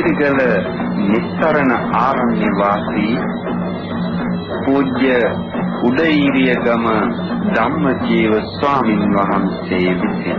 මේතිරිගල නිස්තරණ ආරණ්‍ය වාසී පූජ්‍ය උදේීරිය ගම ධම්මජීව ස්වාමින් වහන්සේ විසින්.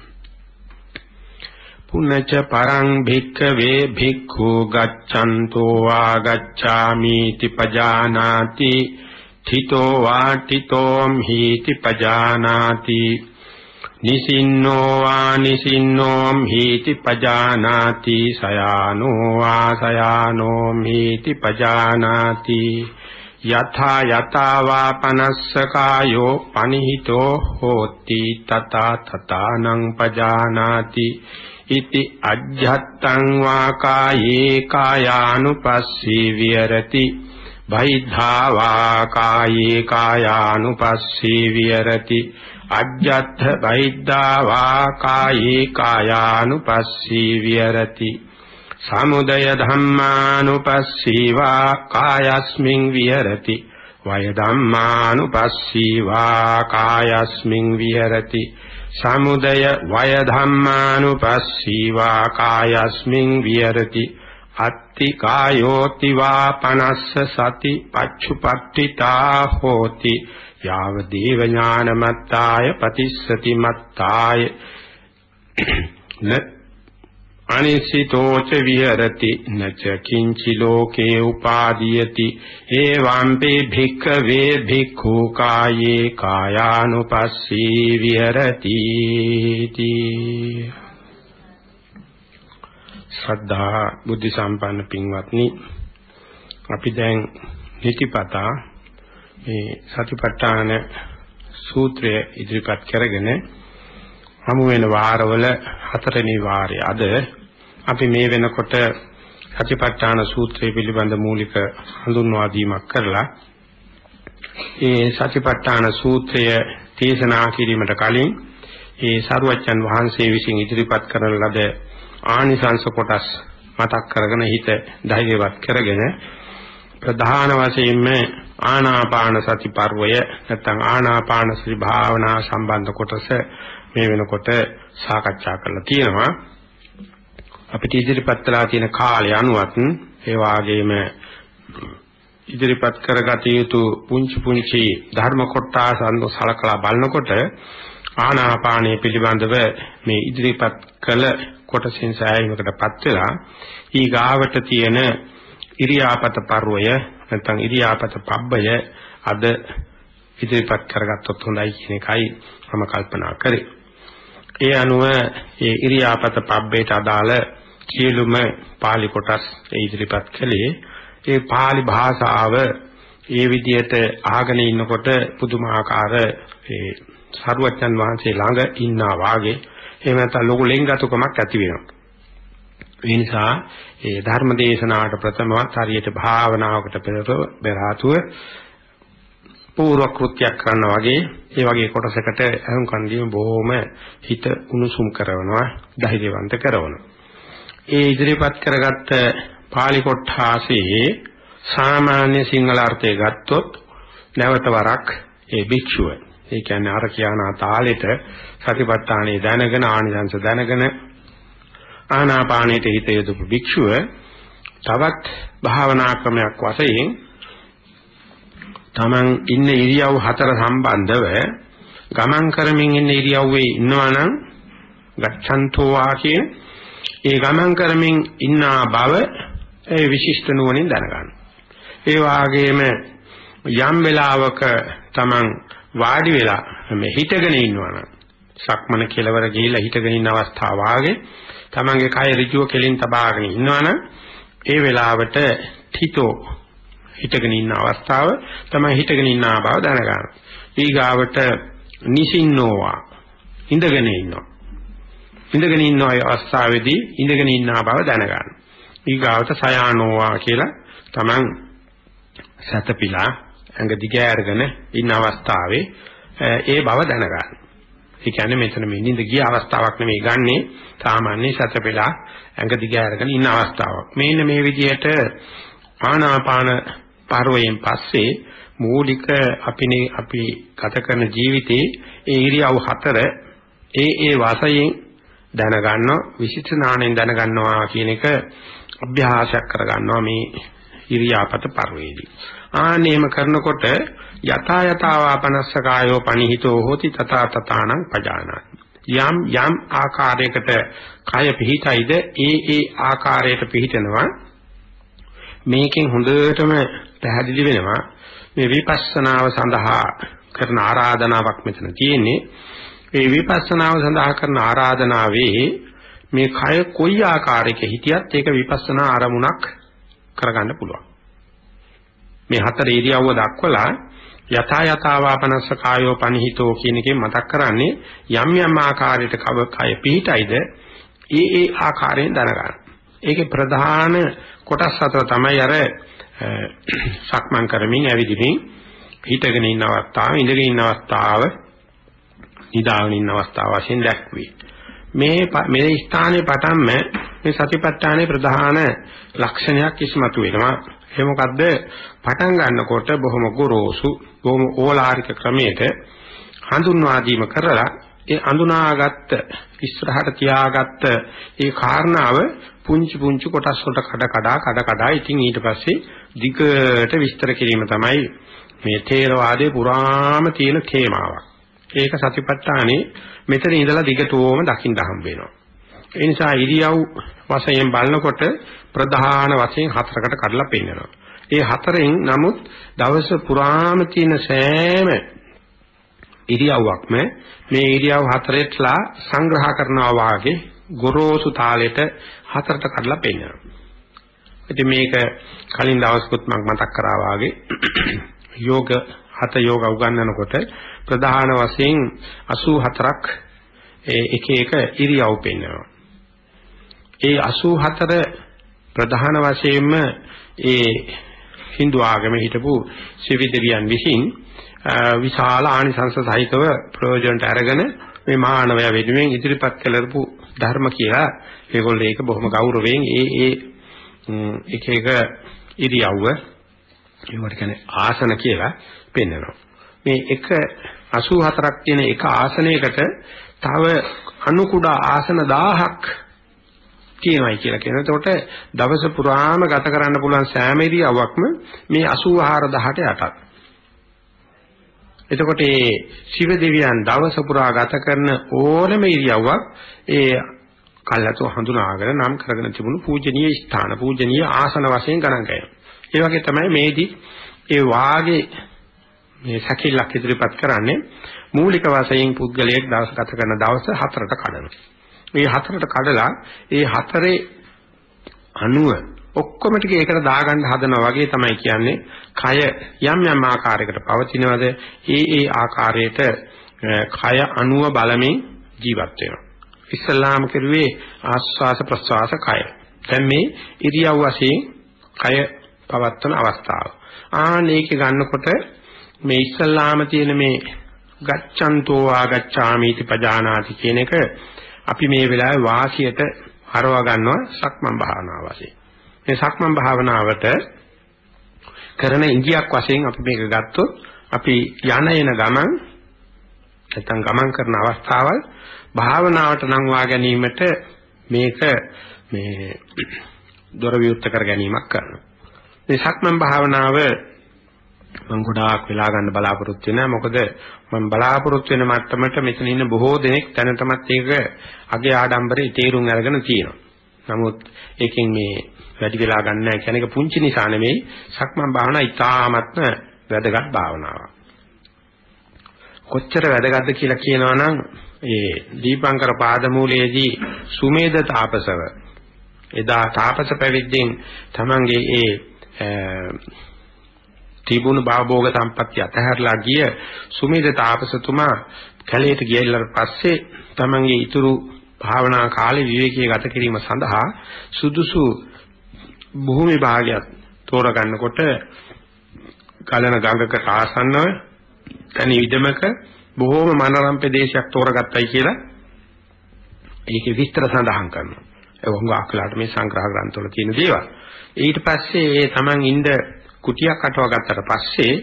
පුනච්ච පරං භික්ඛවේ භික්ඛු ගච්ඡන්තෝ ආගච්ඡාමි තිපජානාති තිතෝ වාටිතෝ හීති පජානාති නිසින්නෝ වා නිසින්නෝ හීති පජානාති සයානෝ වා සයානෝ හීති පජානාති යථා යතා වා පනස්ස කායෝ පනිහිතෝ හෝති තතා තතානං පජානාති ඉති අජ්ජත්තං වා කායේ කායානුපස්සී විහෙරති බහිද්ධා වා කායේ කායානුපස්සී විහෙරති අජ්ජත්ථ බහිද්ධා වා කායේ කායානුපස්සී විහෙරති සමුදය ධම්මානුපස්සී වා කායස්මින් විහෙරති වය ධම්මානුපස්සී වා කායස්මින් විහෙරති සමුදය වය ධම්මානුපස්සීවා කායස්මින් විහෙරති. අත්ති කායෝති වා පනස්ස සති පච්චුපට්ඨිතා හෝති. යාව දේව ඥානමත්තාය පතිස්සති මත්තාය. අනිසිතෝච විහෙරති නච කිංචි ලෝකේ උපාදීයති එවම්පි භික්ඛවේ භික්ඛු කායේ කායානුපස්සී විහෙරති ශ්‍රද්ධා බුද්ධ සම්පන්න පින්වත්නි අපි දැන් නිතිපතා මේ සතිපට්ඨාන සූත්‍රය ඉදිරිපත් කරගෙන හමු වෙන වාරවල හතරවෙනි වාරය අද අපි මේ වෙනකොට සතිපට්ඨාන සූත්‍රය පිළිබඳ මූලික හඳුන්වා දීමක් කරලා ඒ සතිපට්ඨාන සූත්‍රය දේශනා කිරීමට කලින් ඒ සරුවච්චන් වහන්සේ විසින් ඉදිරිපත් කරන ලද ආනිසංස කොටස් මතක් කරගෙන හිත ධෛර්යවත් කරගෙන ප්‍රධාන වශයෙන්ම ආනාපාන සති පර්වය නැත්නම් ආනාපාන සති භාවනා සම්බන්ධ කොටස මේ වෙනකොට සාකච්ඡා කරලා තියෙනවා. අපිට ඉදිරිපත් කළා තියෙන කාලය අනුවත් ඒ වාගේම ඉදිරිපත් කරගත යුතු පුංචි පුංචි ධර්ම කොටස් අනුව සලකලා බලනකොට ආනාපානය පිළිබඳව මේ ඉදිරිපත් කළ කොටසින් සෑහීමකටපත් වෙලා ඊ ගාවට තියෙන ඉරියාපත පර්වය නැත්නම් ඉරියාපත පබ්බය අද ඉදිරිපත් කරගත්තොත් හොඳයි කියන එකයි මම කල්පනා කරේ. ඒ අනුව ඒ ඉරියාපත පබ්බේට අදාළ සියලුම pāli කොටස් ඉදිරිපත් කළේ ඒ pāli භාෂාව ඒ විදිහට අහගෙන ඉන්නකොට පුදුමාකාර ඒ සරුවච්චන් වහන්සේ ළඟ ඉන්නා වාගේ එහෙම නැත්නම් ලොකු ලෙන්ගතුකමක් ඇති වෙනවා. ඒ නිසා ඒ ධර්ම දේශනාවට ප්‍රථමවත් හරියට භාවනාවකට පෙර ආතුව පූර්ව කෘත්‍යයක් කරනවා වගේ ඒ වගේ කොටසකට අහුම්කන් දීම බොහොම හිත උණුසුම් කරනවා ධෛර්යවන්ත කරනවා. ඒ ඉදිරිපත් කරගත්ත පාලි කොටාසේ සාමාන්‍ය සිංහල අර්ථය ගත්තොත් නැවත වරක් ඒ භික්ෂුව. ඒ කියන්නේ අර කියන තාලෙට සතිපට්ඨානෙ දැනගෙන ආනිසංස දැනගෙන ආනාපානෙට හිත යොදපු භික්ෂුව තවත් භාවනා ක්‍රමයක් වශයෙන් Taman ඉන්න ඉරියව් හතර සම්බන්ධව ගමන් කරමින් ඉන්න ඉරියව්වේ ඉන්නවනම් ගච්ඡන්තෝ වාකිය ඒ ගමන් කරමින් ඉන්නා බව ඒ විශිෂ්ට නුවණින් දැනගන්න. ඒ වාගේම යම් වෙලාවක Taman වාඩි වෙලා මේ හිටගෙන ඉන්නවනම් සක්මන කෙලවර ගිහිලා හිටගෙන ඉන්න අවස්ථාව වාගේ Tamanගේ කය ඍජුව කෙලින් තබාගෙන ඉන්නවනම් ඒ වෙලාවට හිතෝ හිටගෙන ඉන්න අවස්ථාව තමයි හිටගෙන ඉන්නා බව දැනගන්න. ඊගාවට නිසින්නෝවා ඉඳගෙන ඉන්නවා. ඉඳගෙන ඉන්න අවස්ථාවේදී ඉඳගෙන ඉන්නා බව දැනගන්න. ඊගාවට සයානෝවා කියලා Taman සතපිලා ඇඟ දිග ඇරගෙන ඉන්න අවස්ථාවේ ඒ බව දැනගන්න. ඒ කියන්නේ මෙතන මේ නිින්ද ගිය අවස්ථාවක් නෙමෙයි ගන්නෙ සාමාන්‍ය සතපිලා ඇඟ දිග ඇරගෙන ඉන්න අවස්ථාවක්. මේන්න මේ විදිහට ආනාපාන පරවයෙන් පස්සේ මූලික අපිනේ අපි ගත කරන ජීවිතේ ඒ ඉරියව් හතර ඒ ඒ වාසයෙන් දැනගන්නවා විශිෂ්ට ඥාණයෙන් දැනගන්නවා කියන එක අභ්‍යාසයක් කරගන්නවා මේ ඉරියාපත පරිවේදී. ආනේම කරනකොට යථා යථාවාපනස්ස කායෝ පනිහිතෝ හෝති තථා තථානං පජානාති. යම් යම් ආකාරයකට කය පිහිටයිද ඒ ඒ ආකාරයට පිහිටනවා මේකෙන් හොඳටම පැහැදිලි වෙනවා මේ විපස්සනාව සඳහා කරන ආරාධනාවක් මෙතන තියෙන්නේ මේ විපස්සනාව සඳහා කරන ආරාධනාවේ මේ කය කොයි ආකාරයක හිටියත් ඒක විපස්සනා ආරමුණක් කරගන්න පුළුවන් මේ හතර ඉරියව්ව දක්වලා යථා යථාවාපනස්ස කායෝ පනිහිතෝ කියන එකෙන් මතක් කරන්නේ යම් යම් ආකාරයකට කව කය පිහිටයිද ඒ ඒ ආකාරයෙන් දැනගන්න. ඒකේ ප්‍රධාන කොටස් හතර තමයි අර සක්මන් කරමින් ඇවිදිමින් හිටගෙන ඉන්න අවස්ථාව, ඉඳගෙන ඉන්න අවස්ථාව, නිදාගෙන ඉන්න අවස්ථාව වශයෙන් දැක්වේ. මේ මේ ස්ථානයේ පටන්ම මේ සතිපට්ඨානයේ ප්‍රධාන ලක්ෂණයක් ඉස්මතු වෙනවා. ඒ මොකද්ද? පටන් ගන්නකොට බොහොම ගොරෝසු, බොහොම ඕලාරික ක්‍රමයකට හඳුන්වා දීම කරලා ඒ අඳුනාගත්ත ඉස්සරහට තියාගත්ත ඒ කාරණාව පුංචි පුංචි කොටස් වලට කඩ කඩ කඩ කඩ ඉතින් ඊට පස්සේ දිගට විස්තර කිරීම තමයි මේ තේරවාදයේ පුරාම තියෙන තේමාවක්. ඒක සතිපට්ඨානේ මෙතන ඉඳලා දිගටම දකින්න හම්බ වෙනවා. ඒ නිසා ඉරියව් වශයෙන් බලනකොට ප්‍රධාන වශයෙන් හතරකට කඩලා පෙන්නනවා. ඒ හතරෙන් නමුත් දවස පුරාම තියෙන සෑම ඉරියව්වක්ම මේ ඉරියව් හතරෙట్లా සංග්‍රහ කරනවා වාගේ ගොරෝසු තාලෙට හතරට කඩලා පෙන්නනවා. ඉතින් මේක කලින් දවස්කුත් මම මතක් කරා වාගේ යෝග හත යෝග උගන්වනකොට ප්‍රධාන වශයෙන් 84ක් ඒ එක එක ඉරියව් පෙන්වනවා. ඒ 84 ප්‍රධාන වශයෙන්ම ඒ Hindu ආගමේ හිටපු ශිවිදවියන් විසින් විශාල ආනිසංස සහිතව ප්‍රයෝජනට අරගෙන මේ මානවය වෙනුවෙන් ඉදිරිපත් කළපු ධර්ම කියලා ඒගොල්ලෝ ඒක බොහොම ගෞරවයෙන් ඒ ඒ එක එක ඉරියව්ව ඒවට කියන්නේ ආසන කියලා පෙන්වනවා. මේ එක 84ක් තියෙන එක ආසනයකට තව අනු කුඩා ආසන 1000ක් තියෙනවායි කියලා කියනවා. එතකොට දවස පුරාම ගත කරන්න පුළුවන් සෑම ඉරියව්වක්ම මේ 84000ට යටත්. එතකොට මේ ශිව දෙවියන් දවස පුරා ගත කරන ඕනම ඉරියව්වක් ඒ කල්ලාතෝ හඳුනාගෙන නම් කරගෙන තිබුණු පූජනීය ස්ථාන පූජනීය ආසන වශයෙන් ගණන් ගන්නවා. ඒ වගේ තමයි මේදී ඒ වාගේ මේ සැකිල්ලක් ඉදිරිපත් කරන්නේ මූලික වශයෙන් පුද්ගලයෙක් දවස් ගත කරන දවස හතරට කඩනවා. මේ හතරට කඩලා ඒ හතරේ අණුව ඔක්කොම ටික ඒකට දාගන්න හදනවා වගේ තමයි කියන්නේ කය යම් යම් ආකාරයකට පවතිනවද ඒ ඒ ආකාරයට කය අණුව බලමින් ජීවත් වෙනවා ඉස්ලාම කරුවේ ආස්වාස ප්‍රස්වාස කය දැන් මේ ඉරියව් වශයෙන් කය පවත්වන අවස්ථාව ආනේක ගන්නකොට මේ ඉස්ලාම තියෙන මේ ගච්ඡන්තෝ ආගච්ඡාමිති පජානාති කියන එක අපි මේ වෙලාවේ වාසියට හරවා ගන්නවා සක්මන් භාවනාව වශයෙන්. මේ සක්මන් භාවනාවට කරන ඉංගියක් වශයෙන් අපි මේක ගත්තොත් අපි යන එන ගමන් නැත්නම් ගමන් කරන අවස්ථාවල් භාවනාවට නම් වා ගැනීමට මේක මේ දොර විවුර්ත කර ගැනීමක් කරනවා. මේ සක්මන් භාවනාව මම ගොඩාක් වෙලා ගන්න බලාපොරොත්තු වෙනවා මොකද මම බලාපොරොත්තු වෙන මට්ටමට මෙතන ඉන්න බොහෝ දෙනෙක් දැනටමත් ඒක අගේ ආඩම්බරේ තේරුම් අරගෙන තියෙනවා. නමුත් ඒකෙන් මේ වැඩි වෙලා ගන්න නැහැ කියන එක පුංචි නිසා නෙමෙයි සක්මන් භාවනා ඉතාමත්ම වැදගත් භාවනාවක්. කොච්චර වැදගත්ද කියලා කියනවනම් ඒ දීපංකර පාදමූලයේදී සුමේද තාපසව එදා තාපස පැවිද්දෙන් තමන්ගේ ඒ තිබුණු භවභෝග සම්පත්‍ය අතහැරලා ගිය සුමේද තාපසතුමා කැලේට ගියලා පස්සේ තමන්ගේ ඊතුරු භාවනා කාලේ විවේකී ගත කිරීම සඳහා සුදුසු භූමි භාගයක් තෝරගන්නකොට කලන ගඟකට ආසන්නව තනි විදමක බොහෝම මනරම් ප්‍රදේශයක් තෝරගත්තයි කියලා ඒකේ විස්තර සඳහන් කරනවා. ඒ වගේ අක්ලාට මේ සංග්‍රහ ග්‍රන්ථවල තියෙන දේවල්. ඊට පස්සේ ඒ Taman ඉඳ කුටියක් අටව ගත්තට පස්සේ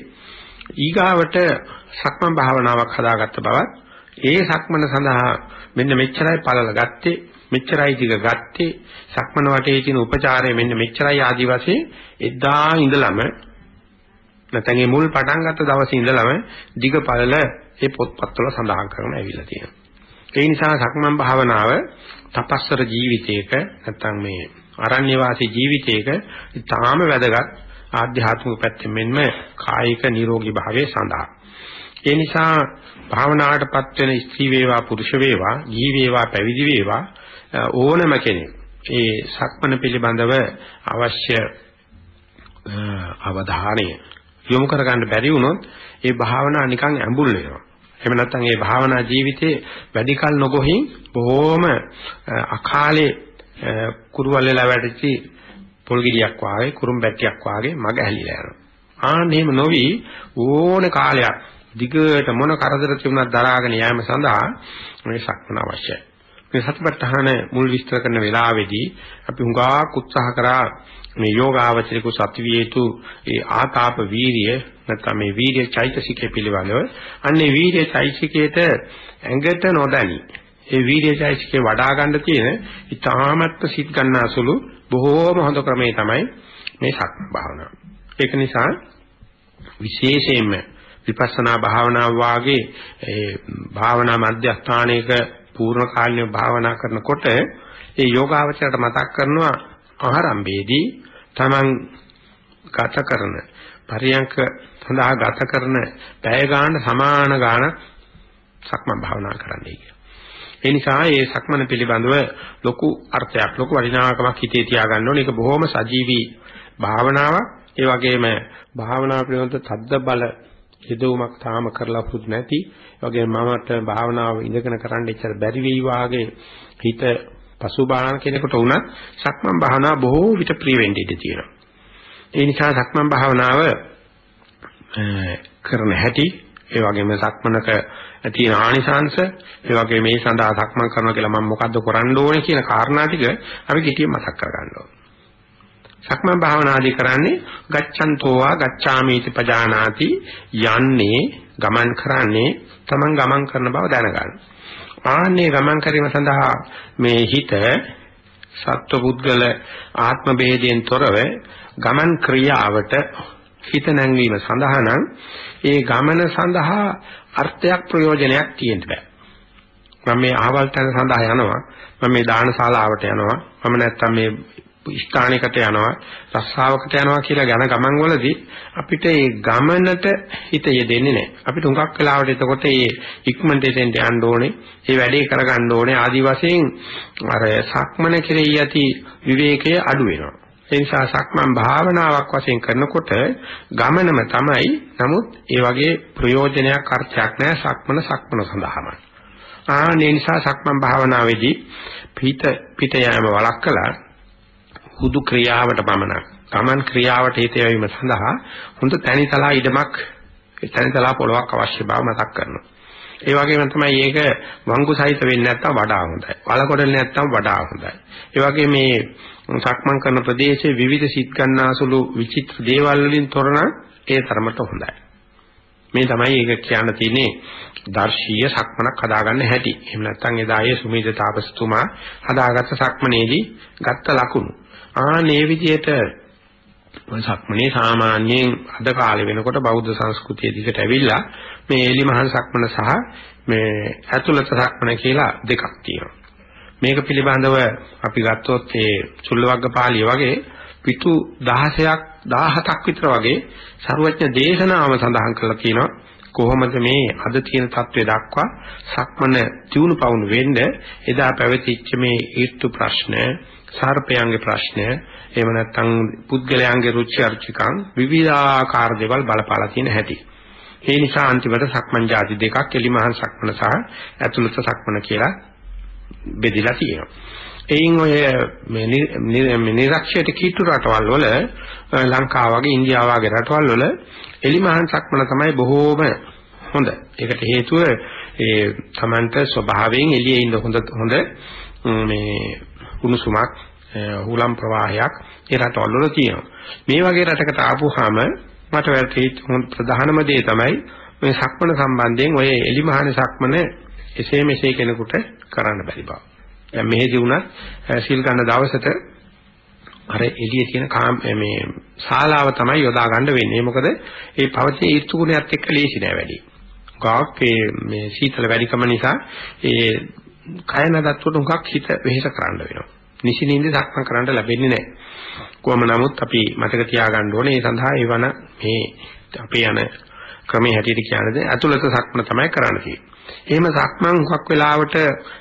ඊගාවට සක්මන් භාවනාවක් හදාගත්ත බවත් ඒ සක්මන සඳහා මෙන්න මෙච්චරයි පළල ගත්තේ මෙච්චරයි ටික ගත්තේ සක්මන වටේ තියෙන උපචාරය මෙන්න මෙච්චරයි ආදි වශයෙන් එදා ඉඳලම නැත්නම් මේ මුල් පටන් ගත්ත දවසේ ඉඳලම දිග පළල ඒ පොත්පත්වල සඳහන් කරගෙන ඇවිල්ලා තියෙනවා. ඒ නිසා සක්මන් භාවනාව තපස්සර ජීවිතයක නැත්නම් මේ අරණ්‍ය වාසී ජීවිතයක ඉතාම වැදගත් ආධ්‍යාත්මික පැත්තෙන් මෙන්ම කායික නිරෝගී භාවයේ සඳහා. ඒ නිසා භාවනාවටපත් වෙන ස්ත්‍රී වේවා පුරුෂ වේවා ජී වේවා පැවිදි වේවා ඕනම කෙනෙක් ඒ සක්මන පිළිබඳව අවශ්‍ය අවධානය යොමු කරගන්න බැරි වුණොත් ඒ භාවනාව නිකන් ඇඹුල් වෙනවා. එහෙම නැත්නම් ඒ භාවනා ජීවිතේ වැඩි කල නොගොහින් බොහොම අකාලේ කුරුවල් වෙලා වැටිච්චි පොල් ගෙඩියක් වාගේ කුරුම් බැට්ටියක් වාගේ මග ඇලිලා යනවා. ආන්න එහෙම නොවි ඕන කාලයක් දිගට මොන කරදර තිබුණත් දරාගෙන යාම සඳහා මේ සක්මන අවශ්‍යයි. මේ සතිපට්ඨාන මුල් විස්තර කරන වෙලාවේදී අපි හුඟක් උත්සාහ කරා මේ යෝගාවචරිකු සත්වියේතු ඒ ආතාප වීරිය නැත්නම් මේ වීරිය චෛතසිකය පිළිබඳව අන්නේ වීරිය චෛතසිකයට ඇඟට නොදැනි ඒ වීරිය චෛතසිකේ වඩා ගන්න තියෙන ඊ타මත්ව සිත් ගන්නාසුළු බොහෝම හොඳ ක්‍රමේ තමයි මේ සක් භාවනාව. ඒක නිසා විශේෂයෙන්ම විපස්සනා භාවනාව වාගේ ඒ භාවනා මධ්‍යස්ථානයක පූර්ණ කාලීන භාවනා කරනකොට ඒ යෝගාවචරයට මතක් කරනවා ආරම්භයේදී Taman ගත කරන පරියංක සඳහා ගත කරන පැය ගන්න සමාන ගාන සක්මන් භාවනා කරන්නයි කියන්නේ. ඒ නිසා මේ සක්මන පිළිබඳව ලොකු අර්ථයක් ලොකු වටිනාකමක් හිතේ තියාගන්න ඕනේ. ඒක බොහොම සජීවී භාවනාවක්. ඒ වගේම භාවනාව පිළිබඳ තද්ද බල යදවමක් තාම කරලා පුදු නැති. ඒ වගේම මමට භාවනාව ඉඳගෙන කරන්න ඉච්චර බැරි වෙයි වාගේ හිත පසුබාහන කෙනෙකුට වුණත් සක්මන් භාවනාව බොහෝ විට ප්‍රිය වෙන්න ඉඩ තියෙනවා. ඒ නිසා සක්මන් භාවනාව කරන හැටි ඒ වගේම සක්මනක තියෙන ආනිසංශ ඒ වගේ මේ සඳහා සක්මන් කරනවා කියලා මම මොකද්ද කරන්න ඕනේ කියන කාරණා ටික අපි කිටියෙන් මතක් කරගන්න ඕනේ. සක්මන් භාවනාදී කරන්නේ ගච්ඡන්තෝවා ගච්ඡාමීති පජානාති යන්නේ ගමන් කරන්නේ Taman ගමන් කරන බව දැනගන්න. ආන්නේ ගමන් කිරීම සඳහා මේ හිත සත්ව පුද්ගල ආත්ම ભેදයෙන් තොරව ගමන් ක්‍රියාවට හිත නැංවීම සඳහා නම් ඒ ගමන සඳහා අර්ථයක් ප්‍රයෝජනයක් තියෙන්න බෑ. මම මේ අහවල් තැන සඳහා යනවා. මම මේ දානශාලාවට යනවා. මම නැත්තම් මේ ස්ථානයකට යනවා රස්සාවකට යනවා කියලා යන ගමන් වලදී අපිට ඒ ගමනට හිත යෙදෙන්නේ නැහැ. අපිට උඟක් වෙලාවට එතකොට ඒ ඉක්මනට එතෙන්ට යන්න ඕනේ, ඒ වැඩේ කරගන්න ඕනේ ආදි වශයෙන් අර සක්මන කෙරෙහි යති විවේකය අඩු වෙනවා. ඒ නිසා සක්මන් භාවනාවක් වශයෙන් කරනකොට ගමනම තමයි. නමුත් ඒ වගේ ප්‍රයෝජනයක් අර්ථයක් නැහැ සක්මන සක්මන සඳහාමයි. ආනේ නිසා සක්මන් භාවනාවේදී පිට පිට යෑම වළක්වලා හුදු ක්‍රියාවට පමණක් Taman ක්‍රියාවට හිත යොවීම සඳහා හොඳ තනිතලා ඉඩමක් තනිතලා පොළවක් අවශ්‍ය බව මතක් කරනවා. ඒ වගේම තමයි මේක වංගු සහිත වෙන්නේ නැත්තම් වඩා හොඳයි. වලකොඩල් නැත්තම් වඩා හොඳයි. ඒ වගේ මේ සක්මන් කරන ප්‍රදේශයේ විවිධ සිත් ගන්නාසුළු විචිත්‍ර දේවල් වලින් තොරන ඒ තරමට හොඳයි. මේ තමයි ඒක කියන්න තියෙන්නේ දර්ශීය සක්මනක් හදාගන්න හැටි. එහෙම නැත්නම් එදා ඒ සුමේද තාපසතුමා හදාගත්ත සක්මනේදී ගත්ත ලකුණු. ආනේ විදිහට සක්මනේ සාමාන්‍යයෙන් අද කාලේ වෙනකොට බෞද්ධ සංස්කෘතිය දිකට ඇවිල්ලා මේ එලි මහන් සක්මන සහ මේ ඇතුළත සක්මන කියලා දෙකක් තියෙනවා. මේක පිළිබඳව අපි ගත්තොත් ඒ චුල්ලවග්ගපාලිය වගේ පිටු 16ක් 17ක් විතර වගේ ਸਰුවඥ දේශනාව සඳහන් කරලා කියනවා කොහොමද මේ අද තියෙන தત્ත්වය දක්වා සක්මන තියුණු පවුණු වෙන්න එදා පැවතිච්ච මේ ඊර්තු ප්‍රශ්න සර්පයන්ගේ ප්‍රශ්න එහෙම නැත්නම් පුද්ගලයන්ගේ රුචි අරුචිකම් විවිධාකාර දේවල් බලපාලා තියෙන හැටි. ඒ නිසා අන්තිමට සක්මන් જાති දෙකක් එලිමහන් සක්මන සහ ඇතුළත සක්මන කියලා බෙදලා තියෙනවා. එයින් ඔය මේ නිරක්ෂයට කීතු රටවල් වල ලංකාව වගේ ඉන්දියාව වගේ රටවල් වල එලිමහන් සක්මන තමයි බොහෝම හොඳ. ඒකට හේතුව ඒ Tamanta ස්වභාවයෙන් එළියේ ඉන්න හොඳ හොඳ මේ උණුසුමක් හුලම් ප්‍රවාහයක් ඒ රටවල් වල තියෙනවා. මේ වගේ රටකට ආපුවාම මට වැටහි ප්‍රධානම දේ තමයි මේ සක්මන සම්බන්ධයෙන් ඔය එලිමහන සක්මන එසේ මෙසේ කෙනෙකුට කරන්න බැරි බව. දැන් මෙහෙදි වුණත් සීල් ගන්න දවසට අර එළියේ තියෙන මේ ශාලාව තමයි යොදා ගන්න වෙන්නේ. මොකද ඒ පවතින ඊර්තු ගුණයත් එක්ක ලේසි නෑ වැඩි. ගාක් මේ සීතල වැඩිකම නිසා ඒ කය නදත්වට උඟක් හිත වෙහෙස කරන්න වෙනවා. නිසිනින්ද සක්මන් කරන්න ලැබෙන්නේ නැහැ. කොහොම නමුත් අපි මතක තියාගන්න ඕනේ ඒ සඳහා එවන මේ අපේ යන ක්‍රමයේ හැටියට කියන්නේ අතුලත සක්මන තමයි කරන්න තියෙන්නේ. එහෙම සක්මන් හුඟක් වෙලාවට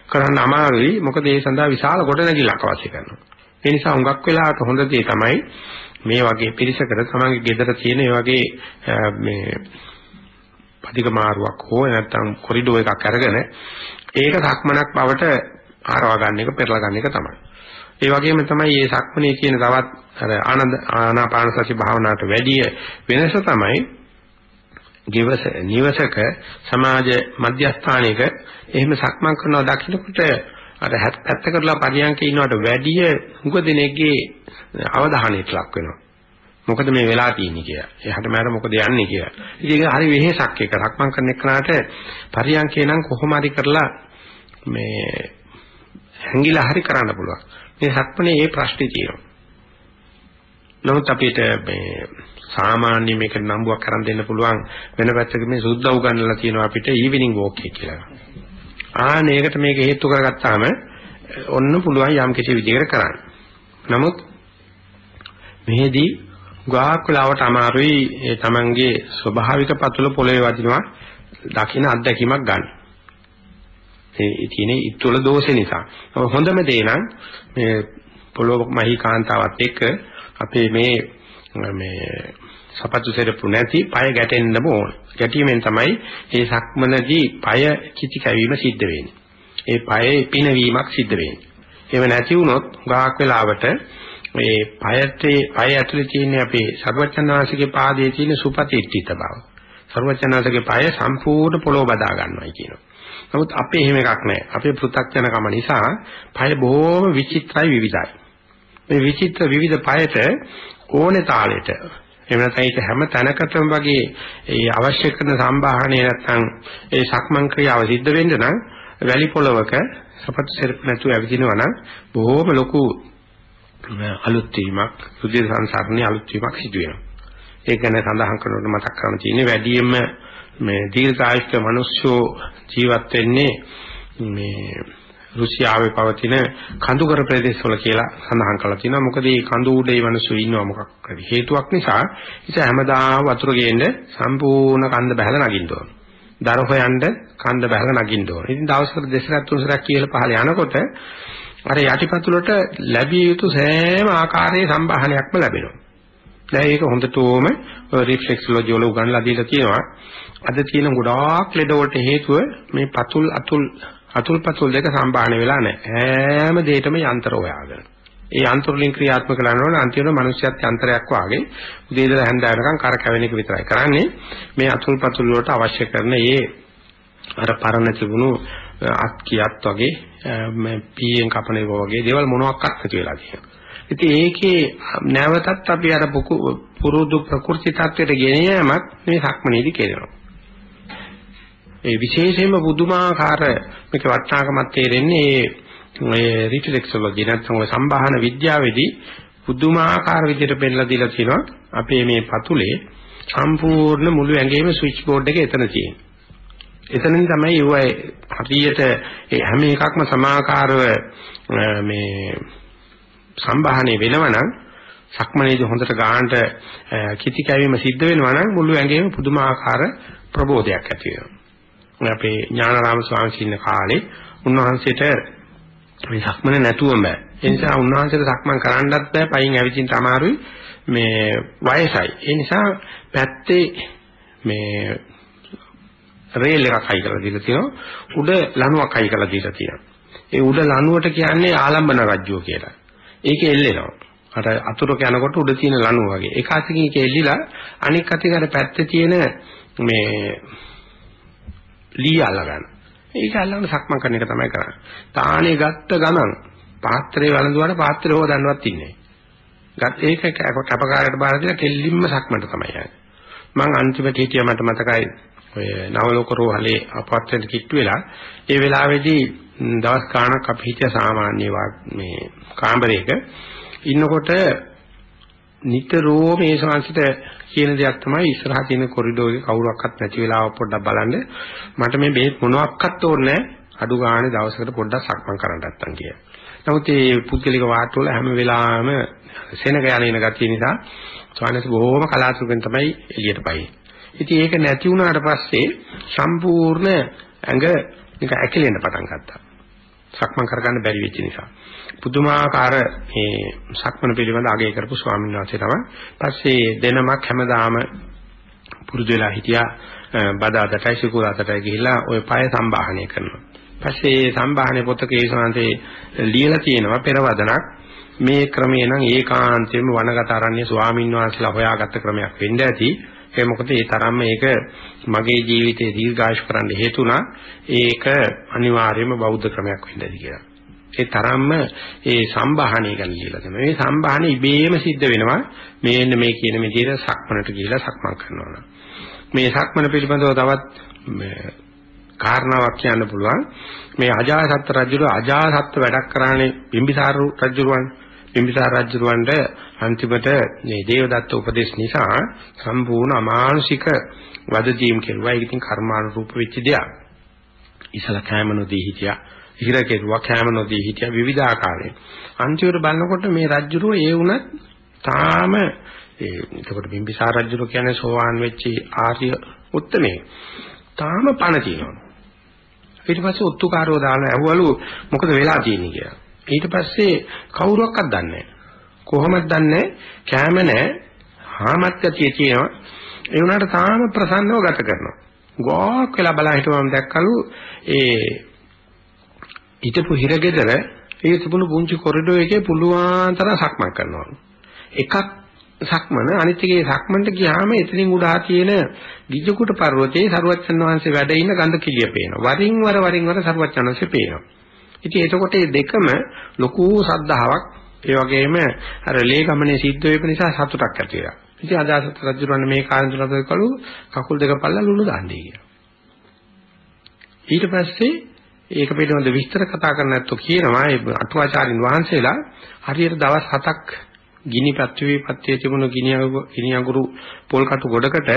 කරන්න අමාරුයි. මොකද ඒ සඳහා විශාල ගොඩනැගිල්ලක් අවශ්‍ය කරනවා. ඒ නිසා හුඟක් වෙලාවට හොඳ දේ තමයි මේ වගේ පිරිසකට තමන්ගේ ගෙදර තියෙන මේ වගේ මේ පදික මාරුවක් හෝ නැත්නම් කොරිඩෝ එකක් අරගෙන ඒක සක්මනක් බවට ආරවා ගන්න එක පෙරලා ගන්න එක තමයි. ඒ වගේම තමයි මේ සක්මනේ කියන තවත් අර ආනන්ද ආනාපාන සති භාවනාවට වැඩිය වෙනස තමයි ගිවස නිවසක සමාජ මධ්‍යස්ථානයක එහෙම සක්මන් කරනවා දකින්නකොට අර පැත්ත කරලා පරියන්කේ ඉන්නවට වැඩිය හුඟ දිනෙකගේ අවධානයට ලක් වෙනවා. මොකද මේ වෙලා තියෙන්නේ කියලා. එහාට මෙහාට මොකද යන්නේ කියලා. ඉතින් ඒක හරි වෙහෙසක් එක. සක්මන් කරන එක්කනට පරියන්කේ නම් කොහොම හරි කරලා මේ හැංගිලා හරි කරන්න පුළුවන්. මේ සක්මනේ මේ ප්‍රශ්නේ තියෙනවා. නමුත් අපිට මේ සාමාන්‍ය මේක නම්බුවක් කරන් දෙන්න පුළුවන් වෙන පැත්තක මේ සුද්ධ උගන්වලා තියෙනවා අපිට ඊවිනිං වෝක් එක කියලා. ආන ඒකට මේක හේතු කරගත්තාම ඔන්න පුළුවන් යම් කිසි විදිහකට කරන්න. නමුත් මෙහෙදී ගාහක් වෙලාවට අමාරුයි ඒ තමන්ගේ ස්වභාවික පතුල පොළවේ වදිනවා දකින අත්දැකීමක් ගන්න. ඒ තියෙන ඉතුල දෝෂේ නිසා. හොඳම දේ නම් මේ පොළොව මහී කාන්තාවත් එක්ක අපේ මේ මේ සපත්තු සෙරපු නැති পায় ගැටෙන්නම ඕන. ගැටීමෙන් තමයි මේ සක්මනදී পায় කිචි කැවීම සිද්ධ වෙන්නේ. ඒ পায়ේ පිනවීමක් සිද්ධ වෙන්නේ. එහෙම නැති වුණොත් ගාහක් වෙලාවට මේ පයත්තේ පය ඇතුලේ තියෙන අපේ සර්වචනාසිකේ පාදයේ තියෙන සුපතිට්ඨිත බව. සර්වචනාසිකේ පය සම්පූර්ණ පොළොව බදා ගන්නවායි කියනවා. නමුත් අපේ එහෙම එකක් නැහැ. අපේ පෘථග්ජනකම නිසා පය බොහොම විචිත්‍රයි විවිධයි. මේ විචිත්‍ර විවිධ පයට ඕනේ තාලෙට එහෙම නැත්නම් ඒක හැම තැනකටම වගේ ඒ අවශ්‍ය කරන සම්භාහණය නැත්නම් ඒ සක්මන් ක්‍රියාව සිද්ධ වෙන්න නම් වැලි පොලවක සපත්තු සෙරප් නැතුව ඇවිදිනවා නම් බොහොම ලොකු අලුත් වීමක් සුද්ධ සංසරණේ අලුත් වීමක් සිදු වෙනවා. ඒක ගැන සඳහන් කරනකොට මතක් කරන්න තියෙන්නේ වැඩියෙන්ම මේ දීර්ඝායුෂ්ක මිනිස්සු ජීවත් වෙන්නේ මේ රුසියාවේ පවතින කඳුකර ප්‍රදේශවල කියලා සඳහන් කරලා තියෙනවා. මොකද මේ කඳු උඩේ මිනිස්සු ඉන්නවා මොකක් හරි හේතුවක් නිසා. ඉතින් හැමදාම වතුර ගේන්න සම්පූර්ණ කන්ද බහලා නගින්න ඕන. දර හොයන්න කන්ද බහලා නගින්න ඕන. ඉතින් දවසකට දෙසරක් තුන්සරක් කියලා පහල යනකොට අර යටිපතුලට ලැබිය යුතු සෑම ආකාරයේ සම්බාහනයක්ම ලැබෙනවා. දැන් ඒක හොඳටම රිෆ්ලෙක්සොලොජි වල උගන්ලා දීලා තියෙනවා. අද තියෙන ගොඩාක් ලෙඩ වලට හේතුව මේ පතුල් අතුල් අතුල් පතුල් දෙක සම්බාහන වෙලා නැහැ. හැම දෙයකම යන්ත්‍ර හොයාගෙන. ඒ යන්ත්‍ර වලින් ක්‍රියාත්මක කරනකොට අන්තිමට මිනිස්සුත් යන්ත්‍රයක් වාගේ උදේ ඉඳලා හැන්ද වෙනකන් කර කැවෙන එක විතරයි කරන්නේ. මේ අතුල් පතුල් වලට අවශ්‍ය කරන ඒ අර පරණ තිබුණු අත් කියක් වගේ මේ පීයෙන් කපන ඒවා වගේ දේවල් මොනවාක්වත් නැති වෙලා තියෙනවා. ඉතින් ඒකේ නැවතත් අපි අර පුරුදු ප්‍රකෘති tattweට ගෙන යෑමක් මේ සක්මනේදී කෙරෙනවා. ඒ විශේෂයෙන්ම බුදුමාකාර මේක වටනාකමක් තේරෙන්නේ ඒ රිෆ්ලෙක්සොලොජි නැත්නම් ඔය සම්බාහන විද්‍යාවේදී පුදුමාකාර විදිහට පෙන්නලා දීලා තියෙනවා අපේ මේ පතුලේ සම්පූර්ණ මුළු ඇඟේම ස්විච් බෝඩ් එක එතන තියෙනවා. එතනින් තමයි ඒවයි හරියට ඒ හැම එකක්ම සමාකාරව මේ සම්බාහනේ වෙනවනම් සක්මනේදී හොඳට ගන්නට කිති කැවීම සිද්ධ වෙනවා නම් මුළු ඇඟේම පුදුමාකාර ප්‍රබෝධයක් ඇති වෙනවා. අපේ ඥානාරාම ස්වාමීන් වහන්සේ කාලේ උන්වහන්සේට මේ සක්මන නැතුවම බෑ. ඒ නිසා උන්වහන්සේට සක්මන් කරන්නත් බෑ. පයින් ඇවිදින්න අමාරුයි. මේ වයසයි. ඒ නිසා පැත්තේ මේ රේල් එකක් හයි කරලා දීලා තියෙනවා. උඩ ලණුවක් හයි කරලා දීලා තියෙනවා. ඒ උඩ ලණුවට කියන්නේ ආලම්බන රජ්‍යෝ කියලා. ඒක එල්ලෙනවා. අර අතුරක යනකොට උඩ තියෙන ලණුව වගේ. එක අතකින් ඒක එල්ලිලා අනික් අතකින් අර පැත්තේ තියෙන මේ ලී අල්ලගන්න. ඒක අල්ලගෙන සක්මන් කරන එක තමයි කරන්නේ. තානේ ගත්ත ගමන් පාත්‍රේ වළඳුවාට පාත්‍රය හොදන්නවත් ඉන්නේ ගත් ඒක කැපකාරයට බාර දීලා කෙල්ලින්ම සක්මන්ට තමයි යන්නේ. මම අන්තිමට හිටියා මට මතකයි ඔය නවලෝක රෝහලේ අපවත්වෙන් කිට්ටු වෙලා ඒ වෙලාවේදී දවස් ගාණක් අපි හිටිය සාමාන්‍ය මේ කාමරයක ඉන්නකොට නිතරම මේ ශාන්සිට කියන දෙයක් තමයි ඉස්සරහා තියෙන කොරිඩෝරේ කවුරක්වත් නැති වෙලාව පොඩ්ඩක් බලන්න මට මේ බේත් මොනවත් ඕනේ අඩු ගානේ දවසකට පොඩ්ඩක් සක්මන් කරන්න නැත්තම් කිය. නමුත් මේ පුද්ගලික වාට්ටුවල හැම වෙලාවෙම සෙනග යන ගතිය නිසා ස්වාමීන් බොහෝම කලාතුරකින් තමයි එළියට පයින්නේ. ඉතින් ඒක නැති වුණාට පස්සේ සම්පූර්ණ ඇඟ නික ඇකිලෙන්න පටන් ගත්තා. සක්මන් කරගන්න බැරි වෙච්ච නිසා. පුදුමාකාර මේ සක්මන පිළිබඳ අගය කරපු ස්වාමීන් වහන්සේ තමයි. පස්සේ දෙනමක් හැමදාම පුරුදු වෙලා හිටියා බදාදටයි සිකුරාදටයි ගිහිල්ලා ওই පය සම්බාහනය කරනවා. පස්සේ සම්බාහනය පොතක ඒ සංසේ ලියලා තියෙනවා පෙරවදනක් මේ ක්‍රමය නම් ඒකාන්තයෙන්ම වනගත ආරණ්‍ය ස්වාමීන් වහන්සේලා හොයාගත්ත ක්‍රමයක් වෙන්න ඇති. ඒ මොකද ඒ තරම්ම ඒක මගේ ජීවිතේ දීර්ඝායුෂ කරන්න හේතුණා. ඒක අනිවාර්යයෙන්ම බෞද්ධ ක්‍රමයක් වෙන්න ඇති කියලා. ඒ තරම්ම ඒ සම්බාහණය ගැන කියලා තමයි. මේ සම්බාහණය ඉබේම සිද්ධ වෙනවා. මේන්න මේ කියන විදිහට සක්මනට ගිහිලා සක්මන් කරනවා. මේ සක්මන පිළිබඳව තවත් කාරණාවක් කියන්න පුළුවන්. මේ අජාසත් රජුල අජාසත් වැඩක් කරානේ බිම්බිසාර රජුරුවන්. බිම්බිසාර රජුරුවන්ට අන්තිමට මේ දේවදත්ත උපදේශ නිසා සම්පූර්ණ අමානුෂික වදදීම් කෙරුවා. ඒක ඉතින් කර්මානුරූප වෙච්ච දෙයක්. ඉසල කෑම නොදී හිටියා. ඉහිර කෙරුවා කෑම නොදී හිටියා විවිධාකාරයෙන්. අන්තිමට බලනකොට මේ රජුරෝ ඒ වුණත් තාම ඒ එතකොට බිම්බිසාර රජුරෝ කියන්නේ සෝවාන් වෙච්ච ආර්ය උත්තමේ. තාම පණ තියෙනවා. ඊට පස්සේ ඔත්තුකාරෝ දාන ඇහුවලු මොකද වෙලා තියෙන්නේ කියලා. ඊට පස්සේ කවුරුවක්වත් දන්නේ නැහැ. කොහොමද දන්නේ? කැම නැහැ. හාමත් ඇතිය තියෙනවා. ඒ වුණාට තාම ප්‍රසන්නව ගත කරනවා. ගෝක් වෙලා බලා හිටවම දැක්කලු ඒ හිටපු හිරගෙදර ඒ තිබුණු පුංචි කොරිඩෝ එකේ පුළුවන් තරම් සක්මන් කරනවා. එකක් සක්මන අනිත් එකේ සක්මන්ට ගියාම එතනින් උඩා තියෙන ගිජ්ජකුට පර්වතයේ සරුවච්චන් වහන්සේ වැඩ ඉන්න ගඳ කිලිය පේනවා. වරින් වර වරින් වර සරුවච්චන් වහන්සේ පේනවා. ඉතින් එතකොට මේ දෙකම ලොකු සද්ධාාවක් ඒ වගේම අර ලේ ගමනේ සිද්ධ වෙප නිසා සතුටක් ඇති වෙනවා. ඉතින් අදාසත් රජුරන් මේ කාන්තුරට කළු කකුල් දෙක පල්ලා ලුණු දාන්නේ කියලා. ඊට පස්සේ ඒක පිළිබඳ විස්තර කතා කරන්න නැත්නම් කියනවා ඒ අටුවාචාරින් වහන්සේලා හරියට දවස් 7ක් ගිනි පත්වේ පත්යේ තිබුණු ගිනි ගිනි අඟුරු පොල් කටු ගොඩකට